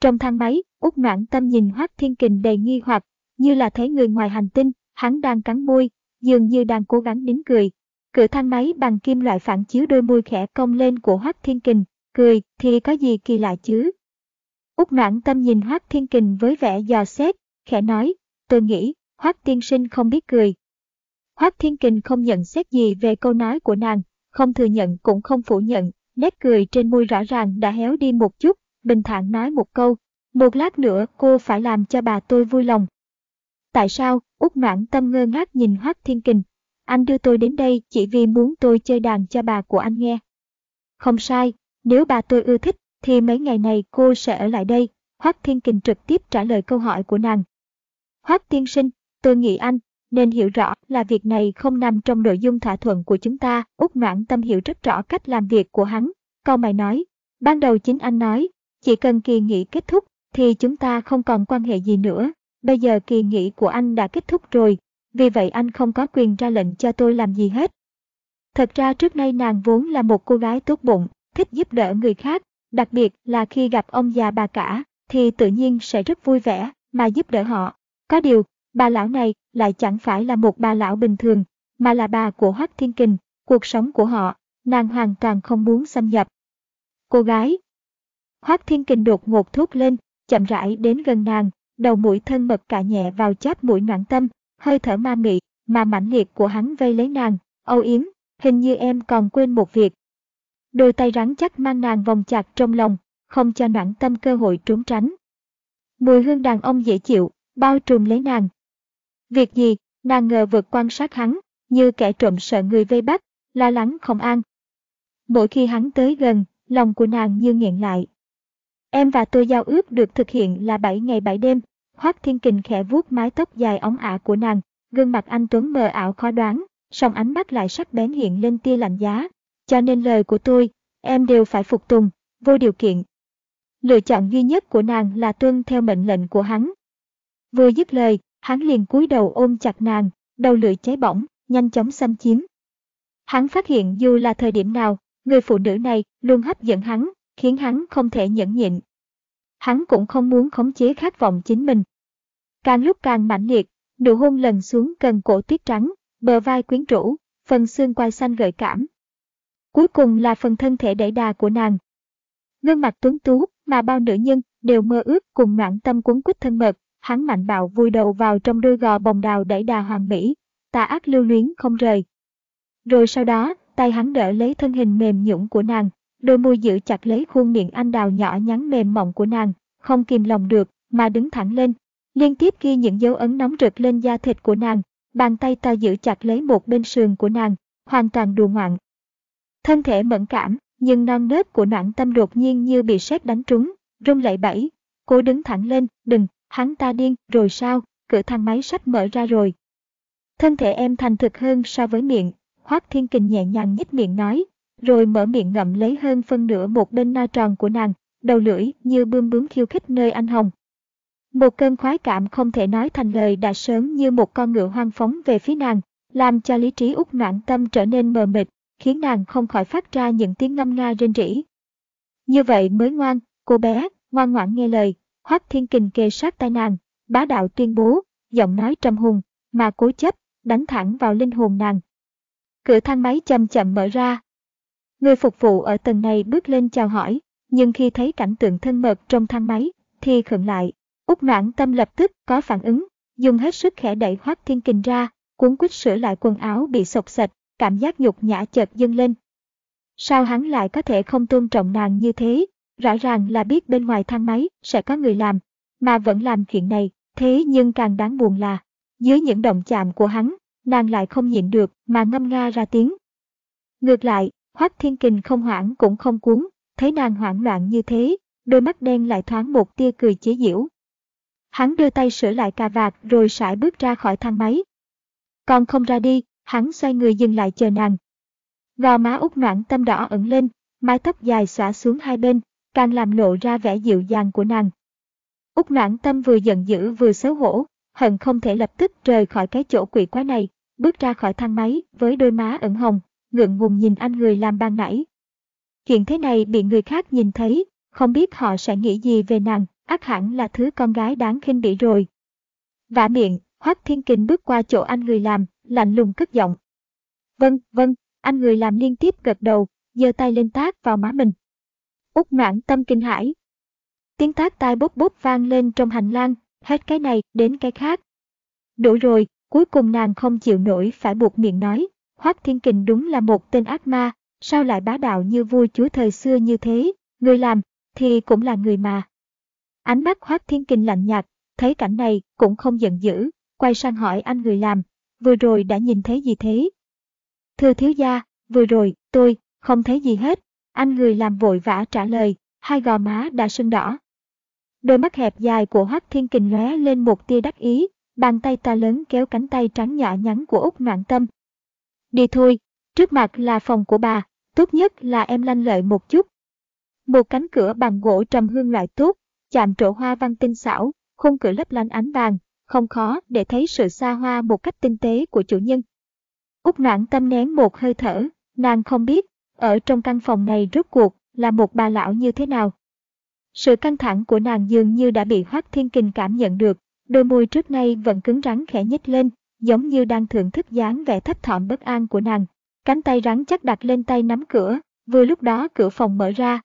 Trong thang máy, út noãn tâm nhìn Hoác Thiên Kình đầy nghi hoặc, như là thấy người ngoài hành tinh, hắn đang cắn môi, dường như đang cố gắng nín cười. Cửa thang máy bằng kim loại phản chiếu đôi môi khẽ cong lên của Hoác Thiên Kình, cười thì có gì kỳ lạ chứ. Úc noãn tâm nhìn Hoác Thiên Kình với vẻ dò xét, khẽ nói, tôi nghĩ, Hoác Tiên Sinh không biết cười. Hoác Thiên Kình không nhận xét gì về câu nói của nàng, không thừa nhận cũng không phủ nhận, nét cười trên môi rõ ràng đã héo đi một chút, bình thản nói một câu, một lát nữa cô phải làm cho bà tôi vui lòng. Tại sao? Út noãn tâm ngơ ngác nhìn Hoác Thiên Kình. Anh đưa tôi đến đây chỉ vì muốn tôi chơi đàn cho bà của anh nghe. Không sai, nếu bà tôi ưa thích, thì mấy ngày này cô sẽ ở lại đây. Hoác Thiên Kình trực tiếp trả lời câu hỏi của nàng. Hoác Tiên Sinh, tôi nghĩ anh nên hiểu rõ là việc này không nằm trong nội dung thỏa thuận của chúng ta. Út Noãn Tâm hiểu rất rõ cách làm việc của hắn. Câu mày nói, ban đầu chính anh nói, chỉ cần kỳ nghỉ kết thúc thì chúng ta không còn quan hệ gì nữa. Bây giờ kỳ nghỉ của anh đã kết thúc rồi, vì vậy anh không có quyền ra lệnh cho tôi làm gì hết. Thật ra trước nay nàng vốn là một cô gái tốt bụng, thích giúp đỡ người khác, đặc biệt là khi gặp ông già bà cả, thì tự nhiên sẽ rất vui vẻ mà giúp đỡ họ. Có điều, bà lão này lại chẳng phải là một bà lão bình thường, mà là bà của Hoắc Thiên Kình, cuộc sống của họ, nàng hoàn toàn không muốn xâm nhập. Cô gái Hoắc Thiên Kình đột ngột thốt lên, chậm rãi đến gần nàng, đầu mũi thân mật cả nhẹ vào chóp mũi noạn tâm, hơi thở ma mị, mà mãnh liệt của hắn vây lấy nàng, âu yếm, hình như em còn quên một việc. Đôi tay rắn chắc mang nàng vòng chặt trong lòng, không cho noạn tâm cơ hội trốn tránh. Mùi hương đàn ông dễ chịu, bao trùm lấy nàng. Việc gì, nàng ngờ vượt quan sát hắn, như kẻ trộm sợ người vây bắt, lo lắng không an. Mỗi khi hắn tới gần, lòng của nàng như nghẹn lại. Em và tôi giao ước được thực hiện là 7 ngày 7 đêm, Hoác Thiên Kình khẽ vuốt mái tóc dài óng ả của nàng, gương mặt anh Tuấn mờ ảo khó đoán, song ánh mắt lại sắc bén hiện lên tia lạnh giá. Cho nên lời của tôi, em đều phải phục tùng, vô điều kiện. Lựa chọn duy nhất của nàng là tuân theo mệnh lệnh của hắn. Vừa dứt lời, hắn liền cúi đầu ôm chặt nàng, đầu lưỡi cháy bỏng, nhanh chóng xâm chiếm. Hắn phát hiện dù là thời điểm nào, người phụ nữ này luôn hấp dẫn hắn, khiến hắn không thể nhẫn nhịn, hắn cũng không muốn khống chế khát vọng chính mình. Càng lúc càng mãnh liệt, nụ hôn lần xuống cần cổ tuyết trắng, bờ vai quyến rũ, phần xương quai xanh gợi cảm. Cuối cùng là phần thân thể đẩy đà của nàng. Gương mặt tuấn tú mà bao nữ nhân đều mơ ước cùng ngoãn tâm cuốn quýt thân mật, hắn mạnh bạo vui đầu vào trong đôi gò bồng đào đẩy đà hoàng mỹ, tà ác lưu luyến không rời. Rồi sau đó, tay hắn đỡ lấy thân hình mềm nhũng của nàng, đôi môi giữ chặt lấy khuôn miệng anh đào nhỏ nhắn mềm mỏng của nàng, không kìm lòng được, mà đứng thẳng lên. Liên tiếp ghi những dấu ấn nóng rực lên da thịt của nàng, bàn tay ta giữ chặt lấy một bên sườn của nàng, hoàn toàn đùa ngoạn. Thân thể mẫn cảm, nhưng non nớt của noãn tâm đột nhiên như bị sét đánh trúng, rung lẩy bẩy. Cô đứng thẳng lên, đừng, hắn ta điên, rồi sao, cửa thang máy sắp mở ra rồi. Thân thể em thành thực hơn so với miệng, Hoác Thiên Kình nhẹ nhàng nhích miệng nói, rồi mở miệng ngậm lấy hơn phân nửa một bên na tròn của nàng, đầu lưỡi như bươm bướm khiêu khích nơi anh hồng. Một cơn khoái cảm không thể nói thành lời đã sớm như một con ngựa hoang phóng về phía nàng, làm cho lý trí út noạn tâm trở nên mờ mịt, khiến nàng không khỏi phát ra những tiếng ngâm nga rên rỉ. Như vậy mới ngoan, cô bé, ngoan ngoãn nghe lời, Hoắc Thiên Kình kề sát tai nàng, bá đạo tuyên bố, giọng nói trầm hùng, mà cố chấp, đánh thẳng vào linh hồn nàng. Cửa thang máy chậm chậm mở ra, Người phục vụ ở tầng này bước lên chào hỏi, nhưng khi thấy cảnh tượng thân mật trong thang máy, thì khựng lại. Úc noãn tâm lập tức có phản ứng, dùng hết sức khẽ đẩy Hoác Thiên Kình ra, cuốn quýt sửa lại quần áo bị sộc sạch, cảm giác nhục nhã chợt dâng lên. Sao hắn lại có thể không tôn trọng nàng như thế, rõ ràng là biết bên ngoài thang máy sẽ có người làm, mà vẫn làm chuyện này, thế nhưng càng đáng buồn là, dưới những động chạm của hắn, nàng lại không nhịn được mà ngâm nga ra tiếng. Ngược lại, Hoắc Thiên Kình không hoảng cũng không cuốn, thấy nàng hoảng loạn như thế, đôi mắt đen lại thoáng một tia cười chế giễu. Hắn đưa tay sửa lại cà vạt rồi sải bước ra khỏi thang máy. Còn không ra đi, hắn xoay người dừng lại chờ nàng. Gò má út noãn tâm đỏ ẩn lên, mái tóc dài xõa xuống hai bên, càng làm lộ ra vẻ dịu dàng của nàng. Út noãn tâm vừa giận dữ vừa xấu hổ, hận không thể lập tức rời khỏi cái chỗ quỷ quái này, bước ra khỏi thang máy với đôi má ẩn hồng, ngượng ngùng nhìn anh người làm ban nãy. Chuyện thế này bị người khác nhìn thấy, không biết họ sẽ nghĩ gì về nàng, ác hẳn là thứ con gái đáng khinh bỉ rồi. Vả miệng, Hoắc Thiên Kình bước qua chỗ anh người làm, lạnh lùng cất giọng. Vâng, vâng, Anh người làm liên tiếp gật đầu, giơ tay lên tác vào má mình. Út noãn tâm kinh hãi. Tiếng tác tai bốc bốc vang lên trong hành lang, hết cái này đến cái khác. Đủ rồi, cuối cùng nàng không chịu nổi phải buộc miệng nói, Hoác Thiên Kình đúng là một tên ác ma, sao lại bá đạo như vua chúa thời xưa như thế, người làm, thì cũng là người mà. Ánh mắt Hoác Thiên Kình lạnh nhạt, thấy cảnh này cũng không giận dữ, quay sang hỏi anh người làm, vừa rồi đã nhìn thấy gì thế? Thưa thiếu gia, vừa rồi, tôi, không thấy gì hết, anh người làm vội vã trả lời, hai gò má đã sưng đỏ. Đôi mắt hẹp dài của Hoắc Thiên Kình lóe lên một tia đắc ý, bàn tay ta lớn kéo cánh tay trắng nhỏ nhắn của Úc Noạn Tâm. Đi thôi, trước mặt là phòng của bà, tốt nhất là em lanh lợi một chút. Một cánh cửa bằng gỗ trầm hương loại tốt, chạm trổ hoa văn tinh xảo, khung cửa lấp lánh ánh vàng, không khó để thấy sự xa hoa một cách tinh tế của chủ nhân. Úc Noãn Tâm nén một hơi thở, nàng không biết, ở trong căn phòng này rốt cuộc là một bà lão như thế nào. Sự căng thẳng của nàng dường như đã bị Hoác Thiên Kình cảm nhận được, đôi môi trước nay vẫn cứng rắn khẽ nhếch lên, giống như đang thưởng thức dáng vẻ thấp thỏm bất an của nàng. Cánh tay rắn chắc đặt lên tay nắm cửa, vừa lúc đó cửa phòng mở ra.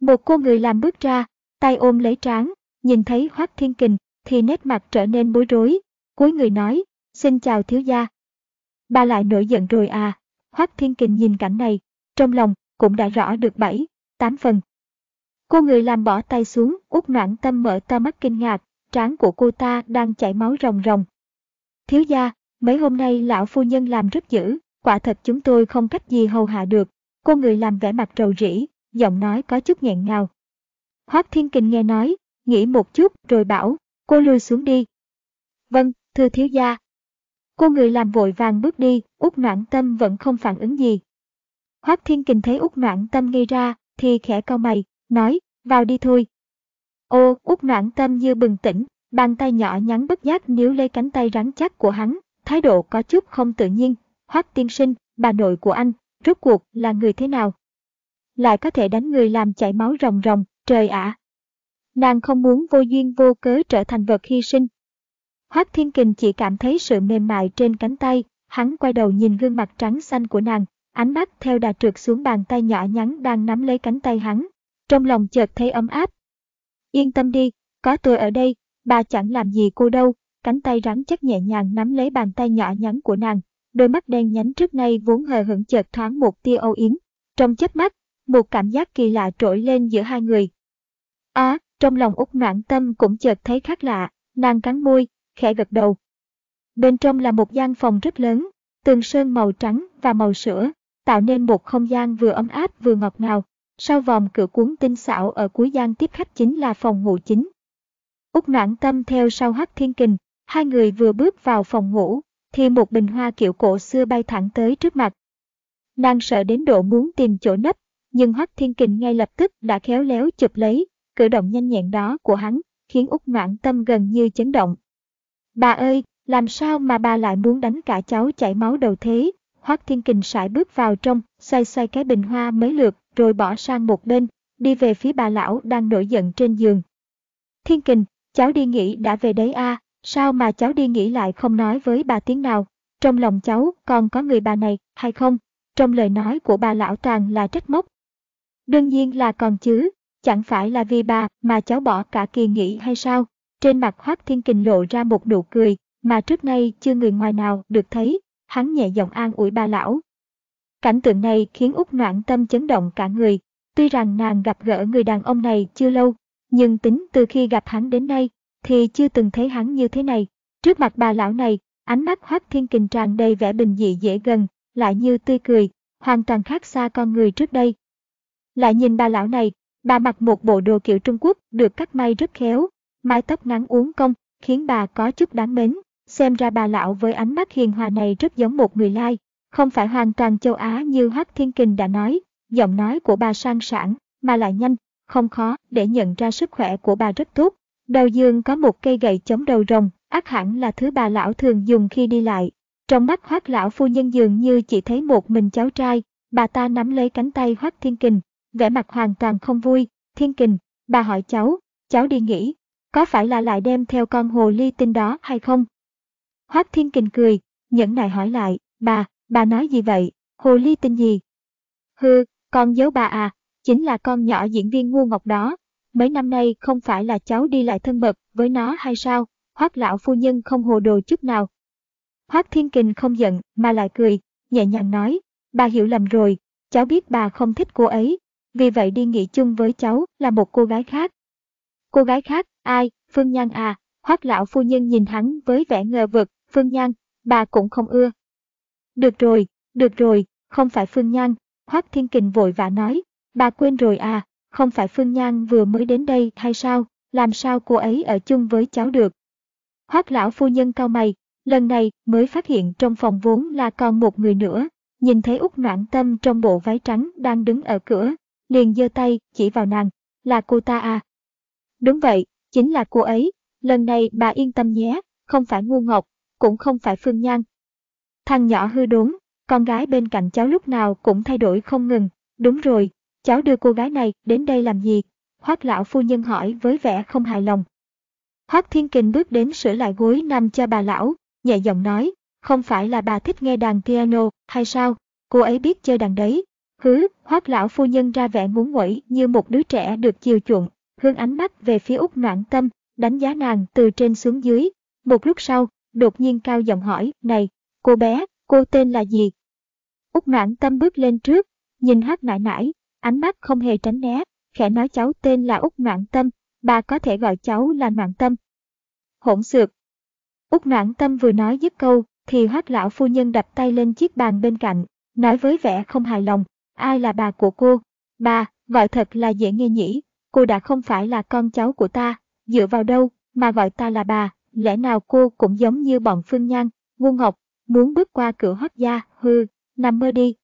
Một cô người làm bước ra, tay ôm lấy trán, nhìn thấy Hoác Thiên Kình thì nét mặt trở nên bối rối, cuối người nói, xin chào thiếu gia. Bà lại nổi giận rồi à, Hoác Thiên Kình nhìn cảnh này, trong lòng cũng đã rõ được bảy, tám phần. Cô người làm bỏ tay xuống, út noãn tâm mở to mắt kinh ngạc, trán của cô ta đang chảy máu ròng ròng. Thiếu gia, mấy hôm nay lão phu nhân làm rất dữ, quả thật chúng tôi không cách gì hầu hạ được. Cô người làm vẻ mặt rầu rĩ, giọng nói có chút nghẹn ngào. Hoác Thiên Kình nghe nói, nghĩ một chút rồi bảo, cô lui xuống đi. Vâng, thưa thiếu gia. Cô người làm vội vàng bước đi, út noãn tâm vẫn không phản ứng gì. Hoác Thiên Kình thấy út noãn tâm ngây ra, thì khẽ cau mày, nói, vào đi thôi. Ô, út noãn tâm như bừng tỉnh, bàn tay nhỏ nhắn bất giác níu lấy cánh tay rắn chắc của hắn, thái độ có chút không tự nhiên. Hoắc tiên sinh, bà nội của anh, rốt cuộc là người thế nào? Lại có thể đánh người làm chảy máu ròng ròng, trời ạ! Nàng không muốn vô duyên vô cớ trở thành vật hy sinh. Hoắc Thiên Kình chỉ cảm thấy sự mềm mại trên cánh tay, hắn quay đầu nhìn gương mặt trắng xanh của nàng, ánh mắt theo đà trượt xuống bàn tay nhỏ nhắn đang nắm lấy cánh tay hắn. Trong lòng chợt thấy ấm áp. Yên tâm đi, có tôi ở đây, bà chẳng làm gì cô đâu, cánh tay rắn chắc nhẹ nhàng nắm lấy bàn tay nhỏ nhắn của nàng, đôi mắt đen nhánh trước nay vốn hờ hững chợt thoáng một tia âu yếm. Trong chớp mắt, một cảm giác kỳ lạ trỗi lên giữa hai người. Á, trong lòng út noãn tâm cũng chợt thấy khác lạ, nàng cắn môi, khẽ gật đầu. Bên trong là một gian phòng rất lớn, tường sơn màu trắng và màu sữa, tạo nên một không gian vừa ấm áp vừa ngọt ngào. Sau vòng cửa cuốn tinh xảo ở cuối gian tiếp khách chính là phòng ngủ chính. Úc noãn tâm theo sau hắc thiên kình, hai người vừa bước vào phòng ngủ, thì một bình hoa kiểu cổ xưa bay thẳng tới trước mặt. Nàng sợ đến độ muốn tìm chỗ nấp, nhưng Hoắc Thiên Kình ngay lập tức đã khéo léo chụp lấy, cử động nhanh nhẹn đó của hắn, khiến Úc Noãn Tâm gần như chấn động. Bà ơi, làm sao mà bà lại muốn đánh cả cháu chảy máu đầu thế? Hoắc Thiên Kình sải bước vào trong, xoay xoay cái bình hoa mấy lượt, rồi bỏ sang một bên, đi về phía bà lão đang nổi giận trên giường. Thiên Kình, cháu đi nghỉ đã về đấy à, sao mà cháu đi nghỉ lại không nói với bà tiếng nào? Trong lòng cháu còn có người bà này, hay không? Trong lời nói của bà lão tràn là trách móc. Đương nhiên là còn chứ, chẳng phải là vì bà mà cháu bỏ cả kỳ nghỉ hay sao? Trên mặt Hoác Thiên Kình lộ ra một nụ cười mà trước nay chưa người ngoài nào được thấy, hắn nhẹ giọng an ủi bà lão. Cảnh tượng này khiến Úc Noãn tâm chấn động cả người, tuy rằng nàng gặp gỡ người đàn ông này chưa lâu, nhưng tính từ khi gặp hắn đến nay, thì chưa từng thấy hắn như thế này. Trước mặt bà lão này, ánh mắt Hoác Thiên Kình tràn đầy vẻ bình dị dễ gần, lại như tươi cười, hoàn toàn khác xa con người trước đây. Lại nhìn bà lão này, bà mặc một bộ đồ kiểu Trung Quốc được cắt may rất khéo, mái tóc ngắn uốn cong, khiến bà có chút đáng mến. Xem ra bà lão với ánh mắt hiền hòa này rất giống một người lai, không phải hoàn toàn châu Á như Hoác Thiên Kình đã nói, giọng nói của bà sang sảng, mà lại nhanh, không khó để nhận ra sức khỏe của bà rất tốt. Đầu giường có một cây gậy chống đầu rồng, ác hẳn là thứ bà lão thường dùng khi đi lại. Trong mắt hoác lão phu nhân dường như chỉ thấy một mình cháu trai, bà ta nắm lấy cánh tay hoác Thiên Kình, vẻ mặt hoàn toàn không vui. Thiên Kình, bà hỏi cháu, cháu đi nghỉ, có phải là lại đem theo con hồ ly tinh đó hay không? Hoác Thiên Kình cười, nhẫn nại hỏi lại, bà, bà nói gì vậy? Hồ ly tinh gì? Hừ, con giấu bà à, chính là con nhỏ diễn viên ngu ngọc đó. Mấy năm nay không phải là cháu đi lại thân mật với nó hay sao? Hoác lão phu nhân không hồ đồ chút nào. Hoác Thiên Kình không giận mà lại cười, nhẹ nhàng nói, bà hiểu lầm rồi, cháu biết bà không thích cô ấy, vì vậy đi nghỉ chung với cháu là một cô gái khác. Cô gái khác, ai, Phương Nhan à, hoác lão phu nhân nhìn hắn với vẻ ngờ vực, Phương Nhan, bà cũng không ưa. Được rồi, được rồi, không phải Phương Nhan, hoác Thiên Kình vội vã nói, bà quên rồi à, không phải Phương Nhan vừa mới đến đây hay sao, làm sao cô ấy ở chung với cháu được. Hoác lão phu nhân cao mày, lần này mới phát hiện trong phòng vốn là còn một người nữa, nhìn thấy út noãn tâm trong bộ váy trắng đang đứng ở cửa, liền giơ tay chỉ vào nàng, là cô ta à. Đúng vậy, chính là cô ấy, lần này bà yên tâm nhé, không phải ngu ngọc, cũng không phải phương nhan. Thằng nhỏ hư đốn, con gái bên cạnh cháu lúc nào cũng thay đổi không ngừng, đúng rồi, cháu đưa cô gái này đến đây làm gì? Hoác lão phu nhân hỏi với vẻ không hài lòng. Hoác Thiên Kình bước đến sửa lại gối nằm cho bà lão, nhẹ giọng nói, không phải là bà thích nghe đàn piano hay sao, cô ấy biết chơi đàn đấy. Hứ, hoác lão phu nhân ra vẻ muốn nguẩy như một đứa trẻ được chiều chuộng, hướng ánh mắt về phía út noạn tâm, đánh giá nàng từ trên xuống dưới. Một lúc sau, đột nhiên cao giọng hỏi, này, cô bé, cô tên là gì? Út noạn tâm bước lên trước, nhìn hát nải nải, ánh mắt không hề tránh né, khẽ nói cháu tên là Úc noãn tâm, bà có thể gọi cháu là noãn tâm. Hỗn xược. Úc noãn tâm vừa nói dứt câu, thì hoác lão phu nhân đập tay lên chiếc bàn bên cạnh, nói với vẻ không hài lòng, ai là bà của cô? Bà, gọi thật là dễ nghe nhỉ, cô đã không phải là con cháu của ta, dựa vào đâu mà gọi ta là bà, lẽ nào cô cũng giống như bọn Phương Nhan, ngu ngọc, muốn bước qua cửa hoác gia, hư, nằm mơ đi.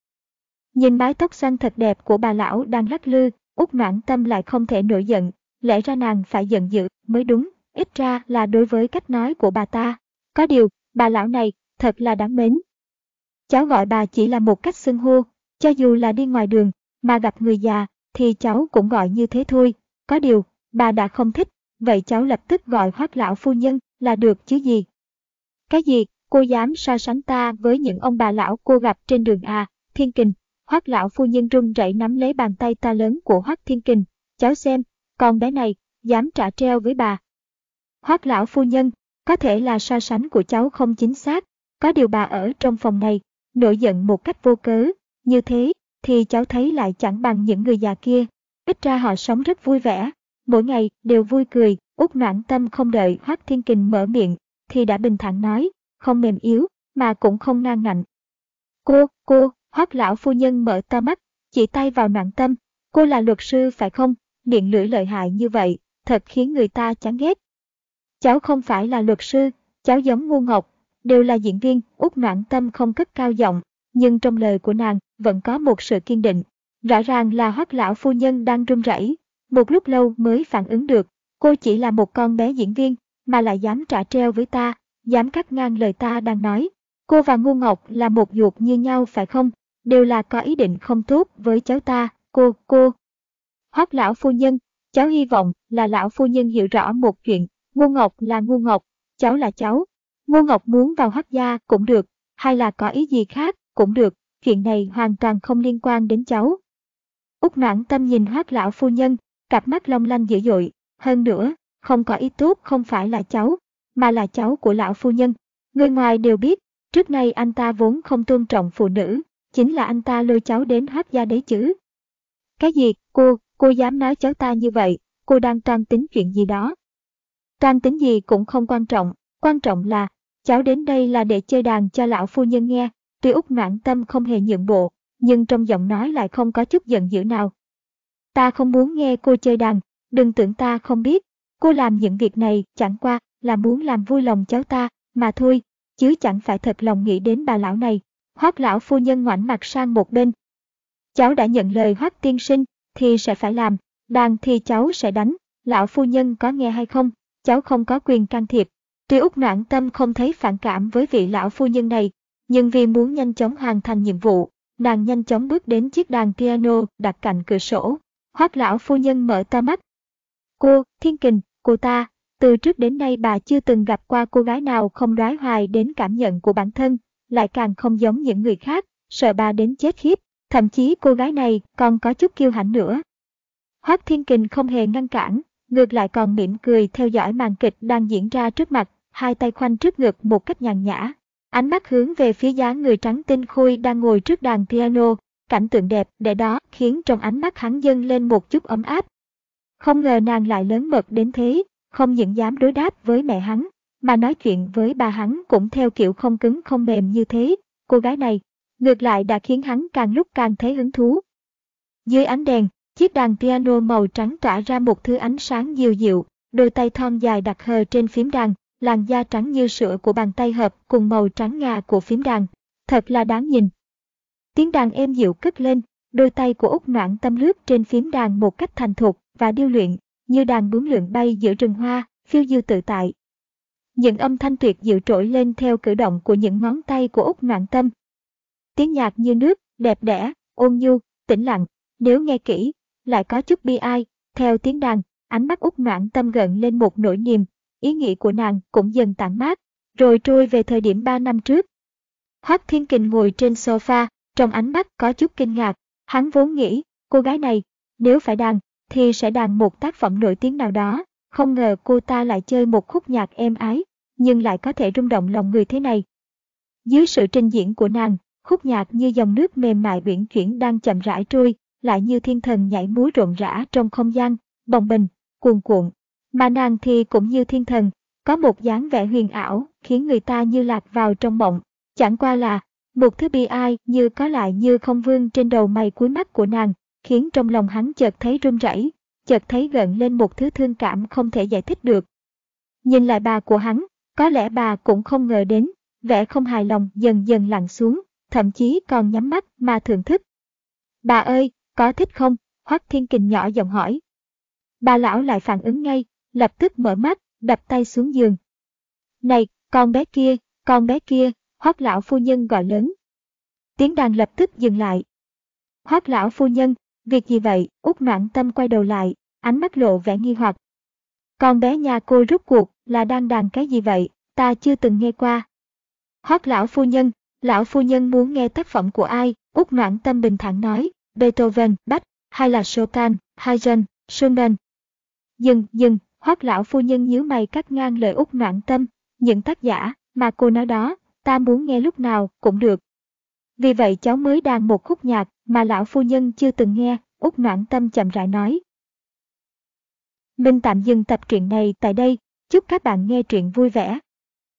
Nhìn mái tóc xanh thật đẹp của bà lão đang lắc lư, út noãn tâm lại không thể nổi giận, lẽ ra nàng phải giận dữ mới đúng, ít ra là đối với cách nói của bà ta. Có điều, bà lão này thật là đáng mến. Cháu gọi bà chỉ là một cách xưng hô, cho dù là đi ngoài đường mà gặp người già thì cháu cũng gọi như thế thôi. Có điều, bà đã không thích, vậy cháu lập tức gọi hoác lão phu nhân là được chứ gì. Cái gì, cô dám so sánh ta với những ông bà lão cô gặp trên đường à, thiên kình. Hoác lão phu nhân run rẩy nắm lấy bàn tay ta lớn của hoác thiên kình. Cháu xem, con bé này, dám trả treo với bà. Hoác lão phu nhân, có thể là so sánh của cháu không chính xác, có điều bà ở trong phòng này, nổi giận một cách vô cớ, như thế thì cháu thấy lại chẳng bằng những người già kia. Ít ra họ sống rất vui vẻ, mỗi ngày đều vui cười, út noãn tâm không đợi Hoác Thiên Kình mở miệng, thì đã bình thản nói, không mềm yếu, mà cũng không ngang ngạnh. Cô, cô, Hoác lão phu nhân mở to mắt, chỉ tay vào nạn tâm, cô là luật sư phải không, miệng lưỡi lợi hại như vậy, thật khiến người ta chán ghét. Cháu không phải là luật sư, cháu giống ngu ngọc, đều là diễn viên, út noãn tâm không cất cao giọng, nhưng trong lời của nàng vẫn có một sự kiên định. Rõ ràng là hoác lão phu nhân đang run rẩy, một lúc lâu mới phản ứng được, cô chỉ là một con bé diễn viên, mà lại dám trả treo với ta, dám cắt ngang lời ta đang nói. Cô và Ngu Ngọc là một ruột như nhau phải không? Đều là có ý định không tốt với cháu ta, cô, cô. Hoác lão phu nhân, cháu hy vọng là lão phu nhân hiểu rõ một chuyện, Ngu Ngọc là Ngu Ngọc, cháu là cháu, Ngô Ngọc muốn vào Hoác gia cũng được, hay là có ý gì khác cũng được, chuyện này hoàn toàn không liên quan đến cháu. Úc noãn tâm nhìn Hoác lão phu nhân, cặp mắt long lanh dữ dội, hơn nữa, không có ý tốt không phải là cháu, mà là cháu của lão phu nhân. Người ngoài đều biết, trước nay anh ta vốn không tôn trọng phụ nữ, chính là anh ta lôi cháu đến hát gia đấy chứ. Cái gì, cô, cô dám nói cháu ta như vậy, cô đang trang tính chuyện gì đó. Trang tính gì cũng không quan trọng, quan trọng là cháu đến đây là để chơi đàn cho lão phu nhân nghe. Tuy út noãn tâm không hề nhượng bộ, nhưng trong giọng nói lại không có chút giận dữ nào. Ta không muốn nghe cô chơi đàn, đừng tưởng ta không biết. Cô làm những việc này chẳng qua là muốn làm vui lòng cháu ta, mà thôi, chứ chẳng phải thật lòng nghĩ đến bà lão này. Hoác lão phu nhân ngoảnh mặt sang một bên. Cháu đã nhận lời hoác tiên sinh, thì sẽ phải làm, đàn thì cháu sẽ đánh, lão phu nhân có nghe hay không, cháu không có quyền can thiệp. Tuy Úc Noãn Tâm không thấy phản cảm với vị lão phu nhân này, nhưng vì muốn nhanh chóng hoàn thành nhiệm vụ, nàng nhanh chóng bước đến chiếc đàn piano đặt cạnh cửa sổ. Hoác lão phu nhân mở to mắt. Cô, Thiên Kình, cô ta, từ trước đến nay bà chưa từng gặp qua cô gái nào không đoái hoài đến cảm nhận của bản thân, lại càng không giống những người khác, sợ bà đến chết khiếp, thậm chí cô gái này còn có chút kiêu hãnh nữa. Hoác Thiên Kình không hề ngăn cản, ngược lại còn mỉm cười theo dõi màn kịch đang diễn ra trước mặt, hai tay khoanh trước ngực một cách nhàn nhã. Ánh mắt hướng về phía dáng người trắng tinh khôi đang ngồi trước đàn piano, cảnh tượng đẹp để đó khiến trong ánh mắt hắn dâng lên một chút ấm áp. Không ngờ nàng lại lớn mật đến thế, không những dám đối đáp với mẹ hắn, mà nói chuyện với bà hắn cũng theo kiểu không cứng không mềm như thế. Cô gái này, ngược lại đã khiến hắn càng lúc càng thấy hứng thú. Dưới ánh đèn, chiếc đàn piano màu trắng tỏa ra một thứ ánh sáng dịu dịu, đôi tay thon dài đặt hờ trên phím đàn, làn da trắng như sữa của bàn tay hợp cùng màu trắng ngà của phím đàn. Thật là đáng nhìn. Tiếng đàn êm dịu cất lên, đôi tay của Úc Noãn tâm lướt trên phím đàn một cách thành thục và điêu luyện, như đàn bướm lượn bay giữa rừng hoa, phiêu diêu tự tại. Những âm thanh tuyệt diệu trỗi lên theo cử động của những ngón tay của Úc Noãn tâm. Tiếng nhạc như nước, đẹp đẽ, ôn nhu, tĩnh lặng, nếu nghe kỹ, lại có chút bi ai, theo tiếng đàn, ánh mắt Úc Noãn tâm gợn lên một nỗi niềm, ý nghĩ của nàng cũng dần tản mát, rồi trôi về thời điểm 3 năm trước. Hoác Thiên Kình ngồi trên sofa, trong ánh mắt có chút kinh ngạc, hắn vốn nghĩ, cô gái này, nếu phải đàn, thì sẽ đàn một tác phẩm nổi tiếng nào đó, không ngờ cô ta lại chơi một khúc nhạc êm ái, nhưng lại có thể rung động lòng người thế này. Dưới sự trình diễn của nàng, khúc nhạc như dòng nước mềm mại uyển chuyển đang chậm rãi trôi, lại như thiên thần nhảy múa rộn rã trong không gian, bồng bình, cuồn cuộn. Mà nàng thì cũng như thiên thần, có một dáng vẻ huyền ảo, khiến người ta như lạc vào trong mộng. Chẳng qua là, một thứ bi ai như có lại như không vương trên đầu mày cuối mắt của nàng, khiến trong lòng hắn chợt thấy run rẩy, chợt thấy gợn lên một thứ thương cảm không thể giải thích được. Nhìn lại bà của hắn, có lẽ bà cũng không ngờ đến, vẻ không hài lòng dần dần lặn xuống, thậm chí còn nhắm mắt mà thưởng thức. Bà ơi, có thích không? Hoắc Thiên Kình nhỏ giọng hỏi. Bà lão lại phản ứng ngay, lập tức mở mắt, đập tay xuống giường. Này, con bé kia, con bé kia, Hoắc lão phu nhân gọi lớn. Tiếng đàn lập tức dừng lại. Hoắc lão phu nhân, việc gì vậy? Út noãn tâm quay đầu lại, ánh mắt lộ vẻ nghi hoặc. Con bé nhà cô rút cuộc là đang đàn cái gì vậy? Ta chưa từng nghe qua. Hót lão phu nhân, lão phu nhân muốn nghe tác phẩm của ai? Út noãn tâm bình thản nói, Beethoven, Bach, hay là Chopin, Haydn, Schumann. Dừng, dừng, Hoắc lão phu nhân nhíu mày cắt ngang lời Út noạn tâm, những tác giả mà cô nói đó, ta muốn nghe lúc nào cũng được. Vì vậy cháu mới đàn một khúc nhạc mà lão phu nhân chưa từng nghe, Út noãn tâm chậm rãi nói. Mình tạm dừng tập truyện này tại đây, chúc các bạn nghe truyện vui vẻ.